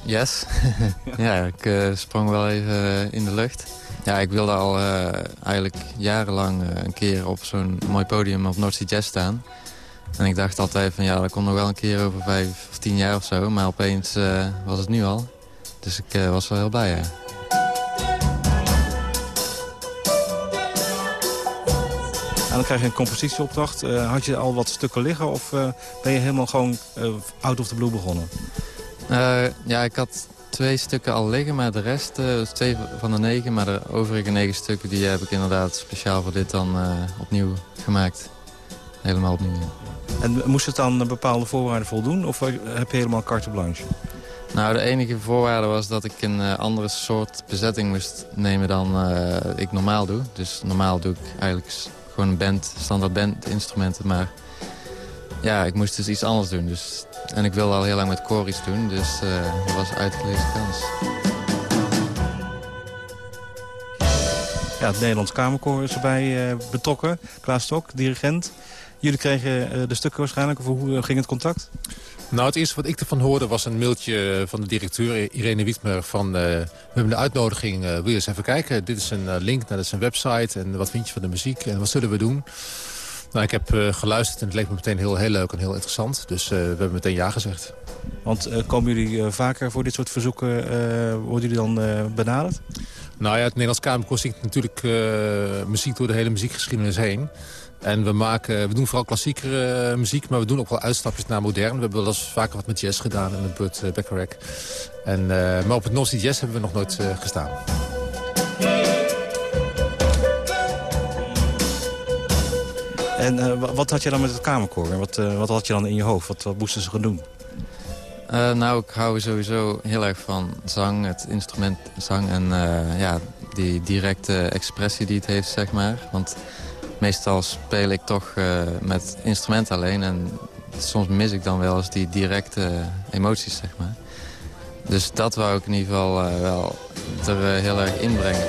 Yes. [LAUGHS] ja, ik uh, sprong wel even in de lucht. Ja, ik wilde al eigenlijk jarenlang een keer op zo'n mooi podium op North Sea Jazz staan. En ik dacht altijd van ja, dat komt nog wel een keer over vijf of tien jaar of zo. Maar opeens was het nu al. Dus ik was wel heel blij, ja. Dan krijg je een compositieopdracht. Uh, had je al wat stukken liggen of uh, ben je helemaal gewoon uh, out of the blue begonnen? ja, ik had twee stukken al liggen, maar de rest, twee van de negen... maar de overige negen stukken die heb ik inderdaad speciaal voor dit dan opnieuw gemaakt. Helemaal opnieuw, En moest het dan bepaalde voorwaarden voldoen of heb je helemaal carte blanche? Nou, de enige voorwaarde was dat ik een andere soort bezetting moest nemen dan ik normaal doe. Dus normaal doe ik eigenlijk gewoon een band, standaard bandinstrumenten. Maar ja, ik moest dus iets anders doen. Dus, en ik wilde al heel lang met koor doen, dus uh, dat was uitgelezen kans. Ja, het Nederlands Kamerkoor is erbij uh, betrokken. Klaas Stok, dirigent. Jullie kregen uh, de stukken waarschijnlijk, of hoe ging het contact? Nou, het eerste wat ik ervan hoorde was een mailtje van de directeur Irene Wietmer van... Uh, we hebben de uitnodiging, uh, wil je eens even kijken? Dit is een uh, link naar zijn website en wat vind je van de muziek en wat zullen we doen? Nou, ik heb geluisterd en het leek me meteen heel, heel leuk en heel interessant. Dus we hebben meteen ja gezegd. Want komen jullie vaker voor dit soort verzoeken, worden jullie dan benaderd? Nou ja, het Nederlands Kamerkoor zingt natuurlijk muziek door de hele muziekgeschiedenis heen. En we, maken, we doen vooral klassiekere uh, muziek, maar we doen ook wel uitstapjes naar modern. We hebben wel eens vaker wat met jazz gedaan en met Burt uh, Bacharach. En, uh, maar op het North Jazz hebben we nog nooit gestaan. En wat had je dan met het kamerkoor? Wat, wat had je dan in je hoofd? Wat, wat moesten ze gaan doen? nou, ik hou sowieso heel erg van zang, het instrument zang... en ja, die directe expressie die het heeft, zeg maar. Want meestal speel ik toch uh, met instrument alleen. En soms mis ik dan wel eens die directe emoties, zeg maar. Dus dat wou ik in ieder geval uh, wel er uh, heel erg inbrengen.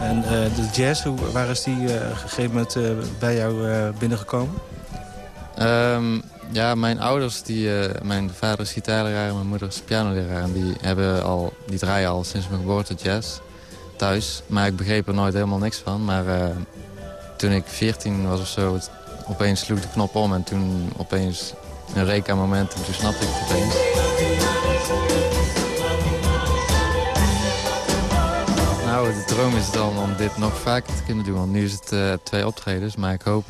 En de jazz, hoe, waar is die op een gegeven moment bij jou binnengekomen? Um, ja, mijn ouders, die, uh, mijn vader is gitaarleraar en mijn moeder is pianoleraar. En die, hebben al, die draaien al sinds mijn geboorte jazz thuis. Maar ik begreep er nooit helemaal niks van. Maar uh, toen ik 14 was of zo, opeens sloeg de knop om. En toen opeens een reka-moment en toen snapte ik het opeens. Nou, de droom is dan om dit nog vaker te kunnen doen. Want nu is het uh, twee optredens, maar ik hoop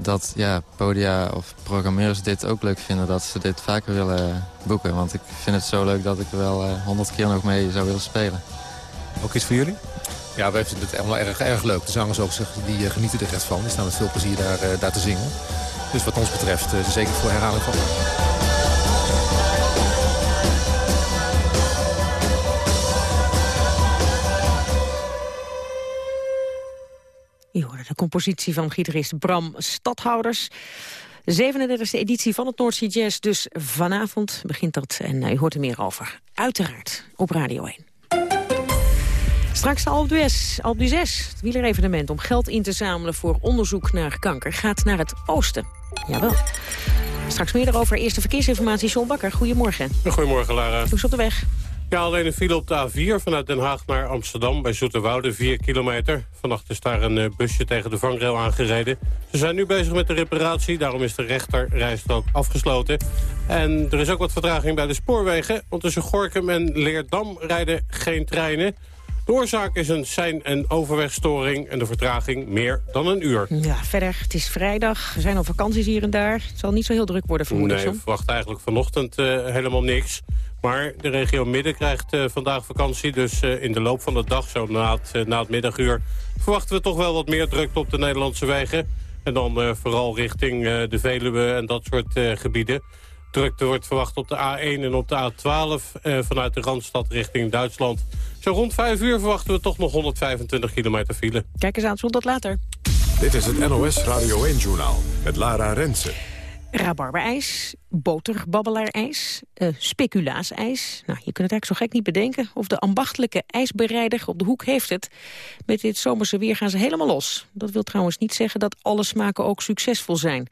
dat ja, podia of programmeurs dit ook leuk vinden. Dat ze dit vaker willen boeken. Want ik vind het zo leuk dat ik er wel eh, honderd keer nog mee zou willen spelen. Ook iets voor jullie? Ja, wij vinden het allemaal erg, erg leuk. De zangers ook, die uh, genieten er echt van. Die staan met veel plezier daar, uh, daar te zingen. Dus wat ons betreft uh, zeker voor herhaling van. Je hoorde de compositie van gitarist Bram Stadhouders. De 37e editie van het Noordzee Jazz, dus vanavond begint dat. En uh, u hoort er meer over, uiteraard, op Radio 1. Straks de Alpe d'Huez, Alpe d'Huez, het wielerevenement om geld in te zamelen voor onderzoek naar kanker, gaat naar het oosten. Jawel. Straks meer daarover. Eerste verkeersinformatie, John Bakker. Goedemorgen. Goedemorgen, Lara. Hoe is op de weg? Ja, alleen een file op de A4 vanuit Den Haag naar Amsterdam bij Zoeterwoude, 4 kilometer. Vannacht is daar een busje tegen de vangrail aangereden. Ze zijn nu bezig met de reparatie, daarom is de rechterrijstrook afgesloten. En er is ook wat vertraging bij de spoorwegen, want tussen Gorkum en Leerdam rijden geen treinen. De oorzaak is een sein- en overwegstoring en de vertraging meer dan een uur. Ja, verder, het is vrijdag, er zijn al vakanties hier en daar. Het zal niet zo heel druk worden vermoedelijk. Nee, ik verwacht eigenlijk vanochtend uh, helemaal niks. Maar de regio Midden krijgt uh, vandaag vakantie. Dus uh, in de loop van de dag, zo na het, na het middaguur... verwachten we toch wel wat meer drukte op de Nederlandse wegen. En dan vooral richting de Veluwe en dat soort gebieden. Drukte wordt verwacht op de A1 en op de A12 vanuit de Randstad richting Duitsland. Zo rond 5 uur verwachten we toch nog 125 kilometer file. Kijk eens aan, tot later. Dit is het NOS Radio 1-journaal met Lara Rensen. Rabarberijs, boterbabbelaar-ijs, uh, speculaas-ijs. Nou, je kunt het eigenlijk zo gek niet bedenken. Of de ambachtelijke ijsbereider op de hoek heeft het. Met dit zomerse weer gaan ze helemaal los. Dat wil trouwens niet zeggen dat alle smaken ook succesvol zijn.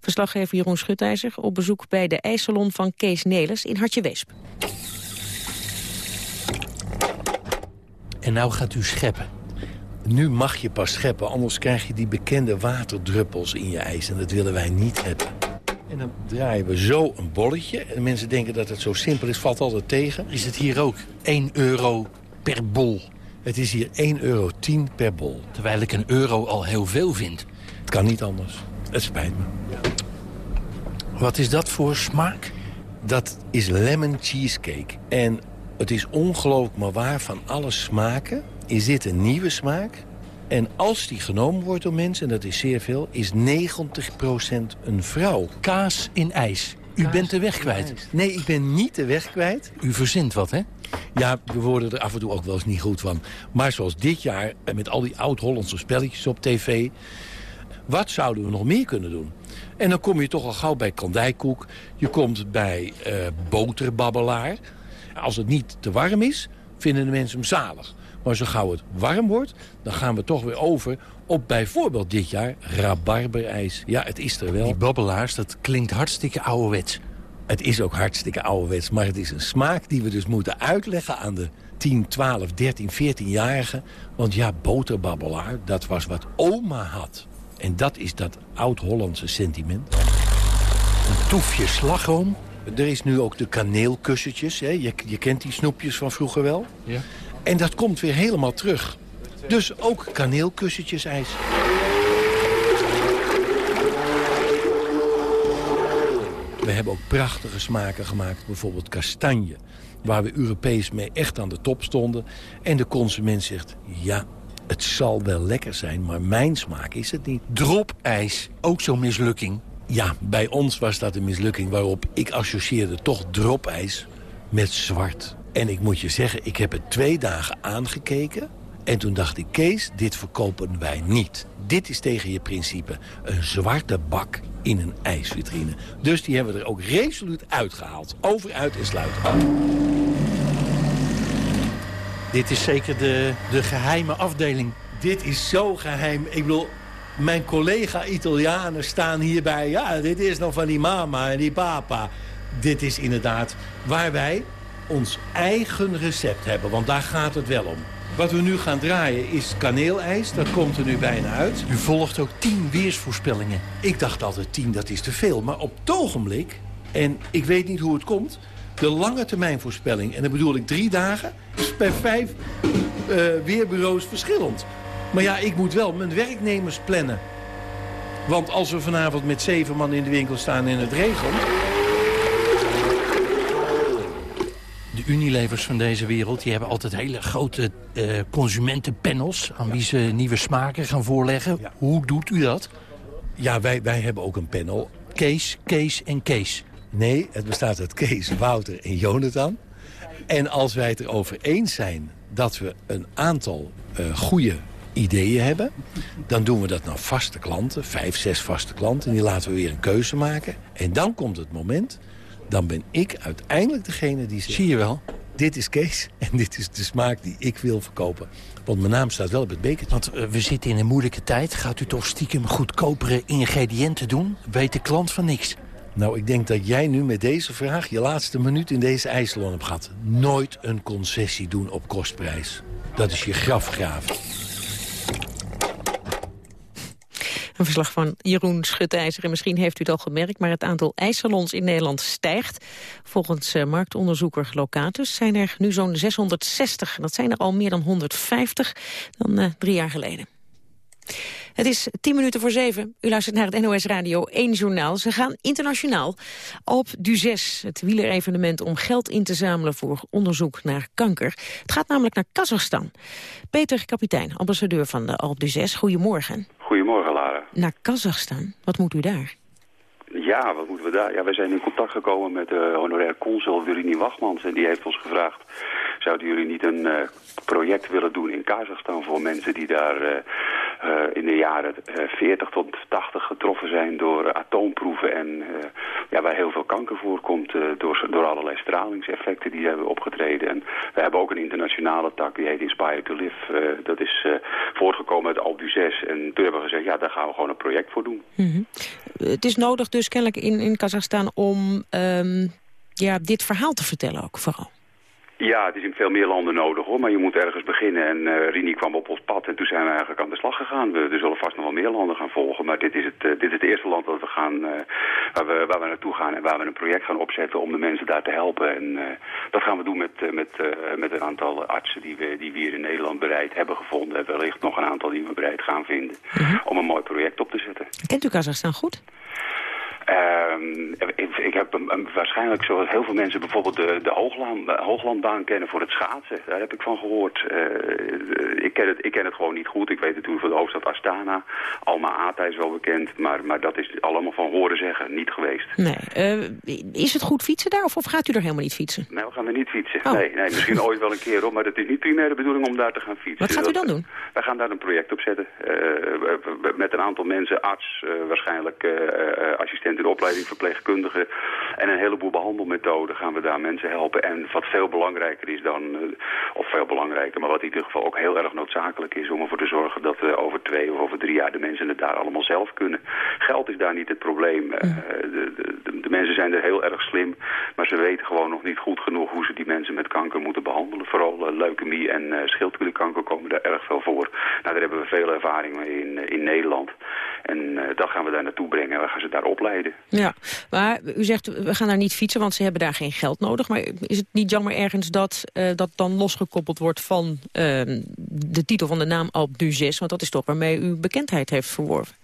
Verslaggever Jeroen Schutijzer op bezoek bij de ijssalon van Kees Nelis in Hartje Weesp. En nou gaat u scheppen. Nu mag je pas scheppen, anders krijg je die bekende waterdruppels in je ijs. En dat willen wij niet hebben. En dan draaien we zo een bolletje. En mensen denken dat het zo simpel is, valt altijd tegen. Is het hier ook 1 euro per bol? Het is hier 1,10 euro per bol. Terwijl ik een euro al heel veel vind. Het kan niet anders. Het spijt me. Wat is dat voor smaak? Dat is lemon cheesecake. En het is ongelooflijk maar waar van alle smaken... is dit een nieuwe smaak. En als die genomen wordt door mensen, en dat is zeer veel... is 90% een vrouw. Kaas in ijs. U bent de weg kwijt. Nee, ik ben niet de weg kwijt. U verzint wat, hè? Ja, we worden er af en toe ook wel eens niet goed van. Maar zoals dit jaar, eh, met al die oud-Hollandse spelletjes op tv... wat zouden we nog meer kunnen doen? En dan kom je toch al gauw bij kandijkoek. Je komt bij uh, boterbabbelaar. Als het niet te warm is, vinden de mensen hem zalig. Maar zo gauw het warm wordt, dan gaan we toch weer over op bijvoorbeeld dit jaar rabarberijs. Ja, het is er wel. Die babbelaars, dat klinkt hartstikke ouderwets. Het is ook hartstikke ouderwets, maar het is een smaak die we dus moeten uitleggen aan de 10, 12, 13, 14-jarigen. Want ja, boterbabbelaar, dat was wat oma had. En dat is dat oud-Hollandse sentiment. Een toefje slagroom. Er is nu ook de kaneelkussentjes. Hè? Je, je kent die snoepjes van vroeger wel. Ja. En dat komt weer helemaal terug. Dus ook kaneelkussentjes ijs. We hebben ook prachtige smaken gemaakt. Bijvoorbeeld kastanje. Waar we Europees mee echt aan de top stonden. En de consument zegt, ja, het zal wel lekker zijn, maar mijn smaak is het niet. Dropijs, ook zo'n mislukking. Ja, bij ons was dat een mislukking waarop ik associeerde toch dropijs met zwart. En ik moet je zeggen, ik heb het twee dagen aangekeken... en toen dacht ik, Kees, dit verkopen wij niet. Dit is tegen je principe. Een zwarte bak in een ijsvitrine. Dus die hebben we er ook resoluut uitgehaald. Over, uit en sluiten. Dit is zeker de, de geheime afdeling. Dit is zo geheim. Ik bedoel, mijn collega-Italianen staan hierbij. Ja, dit is nog van die mama en die papa. Dit is inderdaad waar wij ons eigen recept hebben. Want daar gaat het wel om. Wat we nu gaan draaien is kaneelijs. Dat komt er nu bijna uit. U volgt ook tien weersvoorspellingen. Ik dacht altijd tien, dat is te veel. Maar op het ogenblik, en ik weet niet hoe het komt... de lange termijn voorspelling, en dan bedoel ik drie dagen... is bij vijf uh, weerbureaus verschillend. Maar ja, ik moet wel mijn werknemers plannen. Want als we vanavond met zeven man in de winkel staan en het regent... Unilevers van deze wereld die hebben altijd hele grote uh, consumentenpanels... aan wie ze nieuwe smaken gaan voorleggen. Hoe doet u dat? Ja, wij, wij hebben ook een panel. Kees, Kees en Kees. Nee, het bestaat uit Kees, Wouter en Jonathan. En als wij het erover eens zijn dat we een aantal uh, goede ideeën hebben... dan doen we dat naar vaste klanten, vijf, zes vaste klanten... en die laten we weer een keuze maken. En dan komt het moment, dan ben ik uiteindelijk degene die zegt... Zie je wel? Dit is Kees en dit is de smaak die ik wil verkopen. Want mijn naam staat wel op het bekertje. Want uh, we zitten in een moeilijke tijd. Gaat u toch stiekem goedkopere ingrediënten doen? Weet de klant van niks. Nou, ik denk dat jij nu met deze vraag je laatste minuut in deze ijssalon hebt gehad. Nooit een concessie doen op kostprijs. Dat is je grafgraven. Een verslag van Jeroen Schutijzer. En misschien heeft u het al gemerkt, maar het aantal ijssalons in Nederland stijgt. Volgens uh, marktonderzoeker Locatus zijn er nu zo'n 660. Dat zijn er al meer dan 150 dan uh, drie jaar geleden. Het is tien minuten voor zeven. U luistert naar het NOS Radio 1 Journaal. Ze gaan internationaal op DU6, het wielerevenement om geld in te zamelen voor onderzoek naar kanker. Het gaat namelijk naar Kazachstan. Peter Kapitein, ambassadeur van de Alp DU6, goedemorgen. Goedemorgen, Lara. Naar Kazachstan, wat moet u daar? Ja, wat moeten we daar? Ja, wij zijn in contact gekomen met de honorair consul Wirini Wachmans en die heeft ons gevraagd zouden jullie niet een uh, project willen doen in Kazachstan voor mensen die daar uh, in de jaren 40 tot 80 getroffen zijn door atoomproeven en ja, waar heel veel kanker voorkomt door, door allerlei stralingseffecten die hebben opgetreden. En we hebben ook een internationale tak, die heet Inspire to Live. dat is voortgekomen uit Albu 6 en toen hebben we gezegd, ja, daar gaan we gewoon een project voor doen. Mhm. Het is nodig dus kennelijk in, in Kazachstan om ehm, ja, dit verhaal te vertellen ook vooral. Ja, het is in veel meer landen nodig hoor, maar je moet ergens beginnen. En uh, Rini kwam op ons pad en toen zijn we eigenlijk aan de slag gegaan. We, er zullen vast nog wel meer landen gaan volgen, maar dit is het, uh, dit is het eerste land dat we gaan, uh, waar, we, waar we naartoe gaan en waar we een project gaan opzetten om de mensen daar te helpen. En dat gaan we doen met, met, met een aantal artsen die we, die we hier in Nederland bereid hebben gevonden. En wellicht nog een aantal die we bereid gaan vinden om een mooi project op te zetten. Kent u Kazachstan goed? Um, ik, ik, heb een, een, waarschijnlijk zoals heel veel mensen bijvoorbeeld de, de Hoogland, Hooglandbaan kennen voor het schaatsen. Daar heb ik van gehoord. Uh, ik, ken het, ik ken het gewoon niet goed. Ik weet natuurlijk van de hoofdstad Astana. Alma Ata is wel bekend, maar, maar dat is allemaal van horen zeggen, niet geweest. Nee. Uh, is het goed fietsen daar of, of gaat u er helemaal niet fietsen? Nee, we gaan er niet fietsen. Oh. Nee, nee, misschien ooit wel een keer hoor, maar het is niet primair de bedoeling om daar te gaan fietsen. Wat gaat u dan doen? Wij gaan daar een project op zetten. Uh, met een aantal mensen, arts, waarschijnlijk assistent in de opleiding verpleegkundigen en een heleboel behandelmethoden gaan we daar mensen helpen. En wat veel belangrijker is dan, uh, of veel belangrijker, maar wat in ieder geval ook heel erg noodzakelijk is om ervoor te zorgen dat we over twee of over drie jaar de mensen het daar allemaal zelf kunnen. Geld is daar niet het probleem. Uh, de, de, de, mensen zijn er heel erg slim, maar ze weten gewoon nog niet goed genoeg hoe ze die mensen met kanker moeten behandelen. Vooral leukemie en schildklierkanker komen daar erg veel voor. Nou, daar hebben we veel ervaring mee in, in Nederland. En dat gaan we daar naartoe brengen en we gaan ze daar opleiden. Ja, maar u zegt we gaan daar niet fietsen, want ze hebben daar geen geld nodig. Maar is het niet jammer ergens dat uh, dat dan losgekoppeld wordt van uh, de titel van de naam Alp du 6? Want dat is toch waarmee u bekendheid heeft verworven.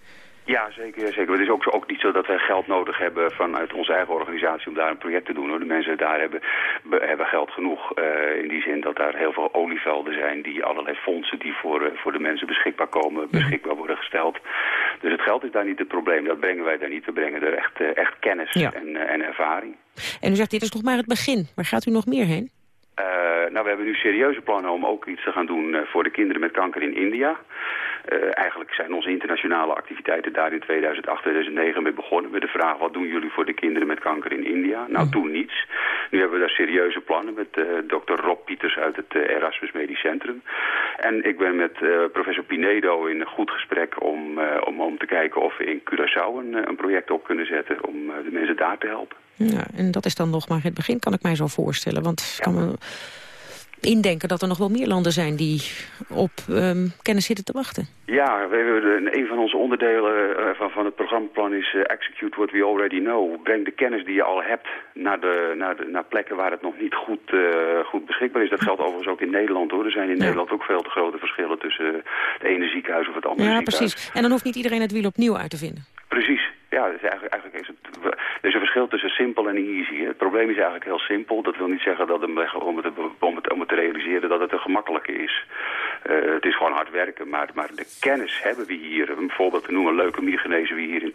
Ja, zeker, zeker. Het is ook, ook niet zo dat wij geld nodig hebben vanuit onze eigen organisatie om daar een project te doen. Hoor. De mensen daar hebben, hebben geld genoeg. Uh, in die zin dat daar heel veel olievelden zijn die allerlei fondsen die voor, uh, voor de mensen beschikbaar komen, beschikbaar worden gesteld. Dus het geld is daar niet het probleem. Dat brengen wij daar niet. We brengen er echt, uh, echt kennis ja. en, en ervaring. En u zegt dit is nog maar het begin. Waar gaat u nog meer heen? Uh, nou, we hebben nu serieuze plannen om ook iets te gaan doen uh, voor de kinderen met kanker in India. Uh, eigenlijk zijn onze internationale activiteiten daar in 2008, 2009 mee begonnen. Met de vraag, wat doen jullie voor de kinderen met kanker in India? Nou, toen niets. Nu hebben we daar serieuze plannen met dokter Rob Pieters uit het Erasmus Medisch Centrum. En ik ben met professor Pinedo in een goed gesprek om, om, om te kijken of we in Curaçao een, een project op kunnen zetten om de mensen daar te helpen. Ja, en dat is dan nog maar het begin, kan ik mij zo voorstellen. Want ik kan me indenken dat er nog wel meer landen zijn die op um, kennis zitten te wachten. Ja, we, we, een van onze onderdelen uh, van, van het programmaplan is uh, execute what we already know. Breng de kennis die je al hebt naar, de, naar, de, naar plekken waar het nog niet goed, uh, goed beschikbaar is. Dat geldt overigens ook in Nederland hoor. Er zijn in ja. Nederland ook veel te grote verschillen tussen het ene ziekenhuis of het andere ja, ziekenhuis. Ja, precies. En dan hoeft niet iedereen het wiel opnieuw uit te vinden. Precies. Ja, dus eigenlijk, eigenlijk is het, er is een verschil tussen simpel en easy. Het probleem is eigenlijk heel simpel. Dat wil niet zeggen dat het, om, het, om, het, om het te realiseren dat het een gemakkelijke is. Uh, het is gewoon hard werken, maar, maar de kennis hebben we hier. Een voorbeeld te noemen, leukemie genezen we hier in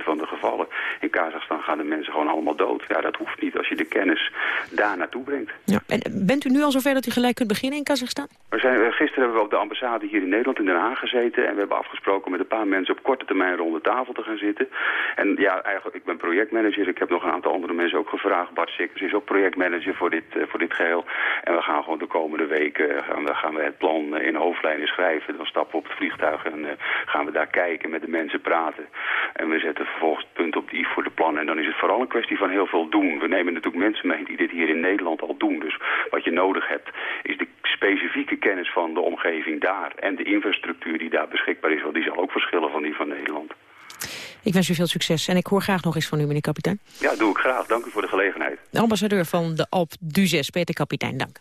80% van de gevallen. In Kazachstan gaan de mensen gewoon allemaal dood. Ja, dat hoeft niet als je de kennis daar naartoe brengt. Ja. En bent u nu al zover dat u gelijk kunt beginnen in Kazachstan? We zijn, gisteren hebben we op de ambassade hier in Nederland in Den Haag gezeten. En we hebben afgesproken met een paar mensen op korte termijn rond de tafel te gaan zitten. En ja, eigenlijk, ik ben projectmanager. Ik heb nog een aantal andere mensen ook gevraagd. Bart Sikkers is ook projectmanager voor dit, uh, voor dit geheel. En we gaan gewoon de komende weken gaan, we, gaan we het plan in hoofdlijnen schrijven. Dan stappen we op het vliegtuig en gaan we daar kijken, met de mensen praten. En we zetten vervolgens het punt op die voor de plannen. En dan is het vooral een kwestie van heel veel doen. We nemen natuurlijk mensen mee die dit hier in Nederland al doen. Dus wat je nodig hebt is de specifieke kennis van de omgeving daar. En de infrastructuur die daar beschikbaar is. Want die zal ook verschillen van die van Nederland. Ik wens u veel succes en ik hoor graag nog eens van u, meneer kapitein. Ja, doe ik graag. Dank u voor de gelegenheid. De ambassadeur van de Alp du 6, Peter Kapitein, dank.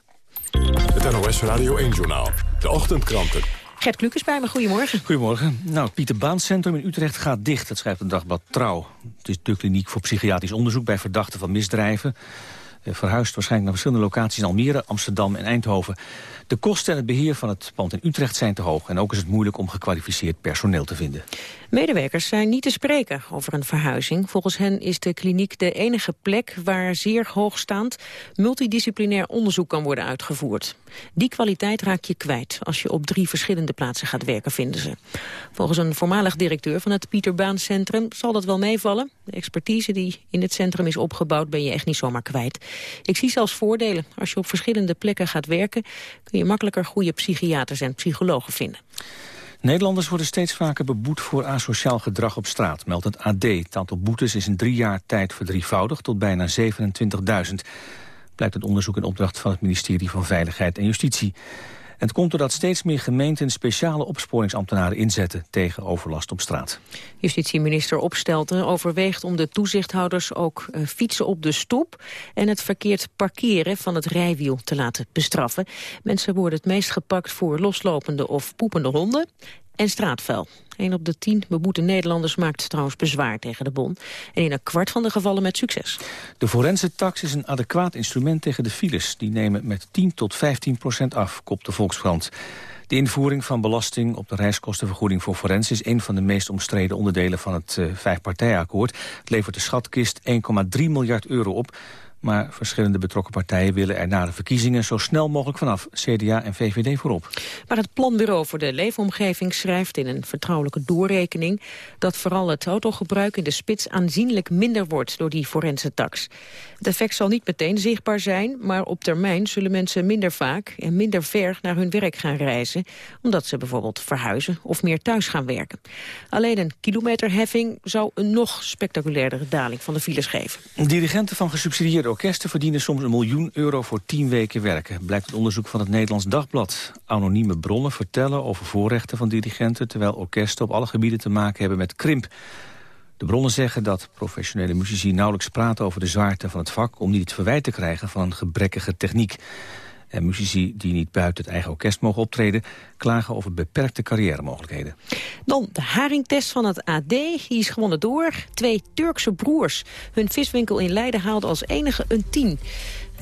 Het NOS Radio 1-journaal. De ochtendkranten. Gert Kluk is bij me, goedemorgen. Goedemorgen. Nou, het Pieter Baan Centrum in Utrecht gaat dicht, dat schrijft een dagblad Trouw. Het is de kliniek voor psychiatrisch onderzoek bij verdachten van misdrijven. verhuist waarschijnlijk naar verschillende locaties in Almere, Amsterdam en Eindhoven. De kosten en het beheer van het pand in Utrecht zijn te hoog. En ook is het moeilijk om gekwalificeerd personeel te vinden. Medewerkers zijn niet te spreken over een verhuizing. Volgens hen is de kliniek de enige plek waar zeer hoogstaand multidisciplinair onderzoek kan worden uitgevoerd. Die kwaliteit raak je kwijt als je op drie verschillende plaatsen gaat werken, vinden ze. Volgens een voormalig directeur van het Pieter Baan Centrum zal dat wel meevallen. De expertise die in het centrum is opgebouwd ben je echt niet zomaar kwijt. Ik zie zelfs voordelen. Als je op verschillende plekken gaat werken kun je makkelijker goede psychiaters en psychologen vinden. Nederlanders worden steeds vaker beboet voor asociaal gedrag op straat, meldt het AD. Het aantal boetes is in drie jaar tijd verdrievoudigd tot bijna 27.000. Blijkt het onderzoek in opdracht van het ministerie van Veiligheid en Justitie. Het komt doordat steeds meer gemeenten speciale opsporingsambtenaren inzetten tegen overlast op straat. Justitieminister Opstelten overweegt om de toezichthouders ook uh, fietsen op de stoep en het verkeerd parkeren van het rijwiel te laten bestraffen. Mensen worden het meest gepakt voor loslopende of poepende honden en straatvuil. Een op de tien beboete Nederlanders maakt trouwens bezwaar tegen de bon. En in een kwart van de gevallen met succes. De forense tax is een adequaat instrument tegen de files. Die nemen met 10 tot 15 procent af, kopt de Volkskrant. De invoering van belasting op de reiskostenvergoeding voor forens... is een van de meest omstreden onderdelen van het uh, vijfpartijakkoord. Het levert de schatkist 1,3 miljard euro op... Maar verschillende betrokken partijen willen er na de verkiezingen zo snel mogelijk vanaf. CDA en VVD voorop. Maar het Planbureau voor de Leefomgeving schrijft in een vertrouwelijke doorrekening... dat vooral het autogebruik in de spits aanzienlijk minder wordt door die forense tax. Het effect zal niet meteen zichtbaar zijn, maar op termijn zullen mensen minder vaak en minder ver naar hun werk gaan reizen, omdat ze bijvoorbeeld verhuizen of meer thuis gaan werken. Alleen een kilometerheffing zou een nog spectaculairdere daling van de files geven. Dirigenten van gesubsidieerde orkesten verdienen soms een miljoen euro voor tien weken werken, blijkt het onderzoek van het Nederlands Dagblad. Anonieme bronnen vertellen over voorrechten van dirigenten, terwijl orkesten op alle gebieden te maken hebben met krimp. De bronnen zeggen dat professionele muzici nauwelijks praten over de zwaarte van het vak... om niet het verwijt te krijgen van een gebrekkige techniek. En muzici die niet buiten het eigen orkest mogen optreden... klagen over beperkte carrièremogelijkheden. Dan de haringtest van het AD. Die is gewonnen door twee Turkse broers. Hun viswinkel in Leiden haalde als enige een 10.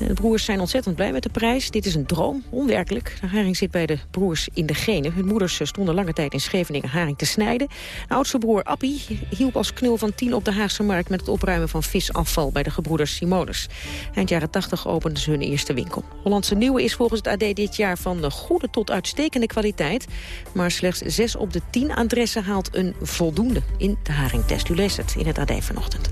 De broers zijn ontzettend blij met de prijs. Dit is een droom, onwerkelijk. De haring zit bij de broers in de genen. Hun moeders stonden lange tijd in Scheveningen haring te snijden. De oudste broer Appie hielp als knul van tien op de Haagse markt... met het opruimen van visafval bij de gebroeders Simonis. Eind jaren 80 openden ze hun eerste winkel. Hollandse Nieuwe is volgens het AD dit jaar van de goede tot uitstekende kwaliteit. Maar slechts zes op de tien adressen haalt een voldoende in de haringtest. U leest het in het AD vanochtend.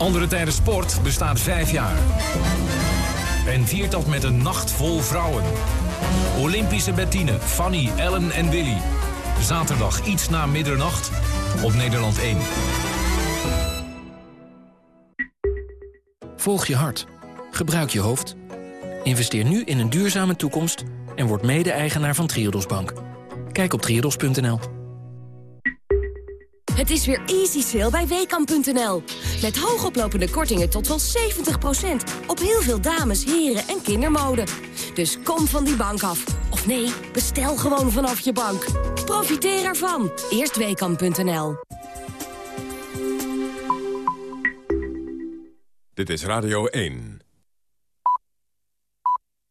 Andere Tijden Sport bestaat vijf jaar. En viert dat met een nacht vol vrouwen. Olympische Bettine, Fanny, Ellen en Willy. Zaterdag iets na middernacht op Nederland 1. Volg je hart. Gebruik je hoofd. Investeer nu in een duurzame toekomst en word mede-eigenaar van Triodos Bank. Kijk op triodos.nl. Het is weer easy sale bij Weekamp.nl. Met hoogoplopende kortingen tot wel 70%. Op heel veel dames, heren en kindermode. Dus kom van die bank af. Of nee, bestel gewoon vanaf je bank. Profiteer ervan. Eerst Weekamp.nl. Dit is Radio 1.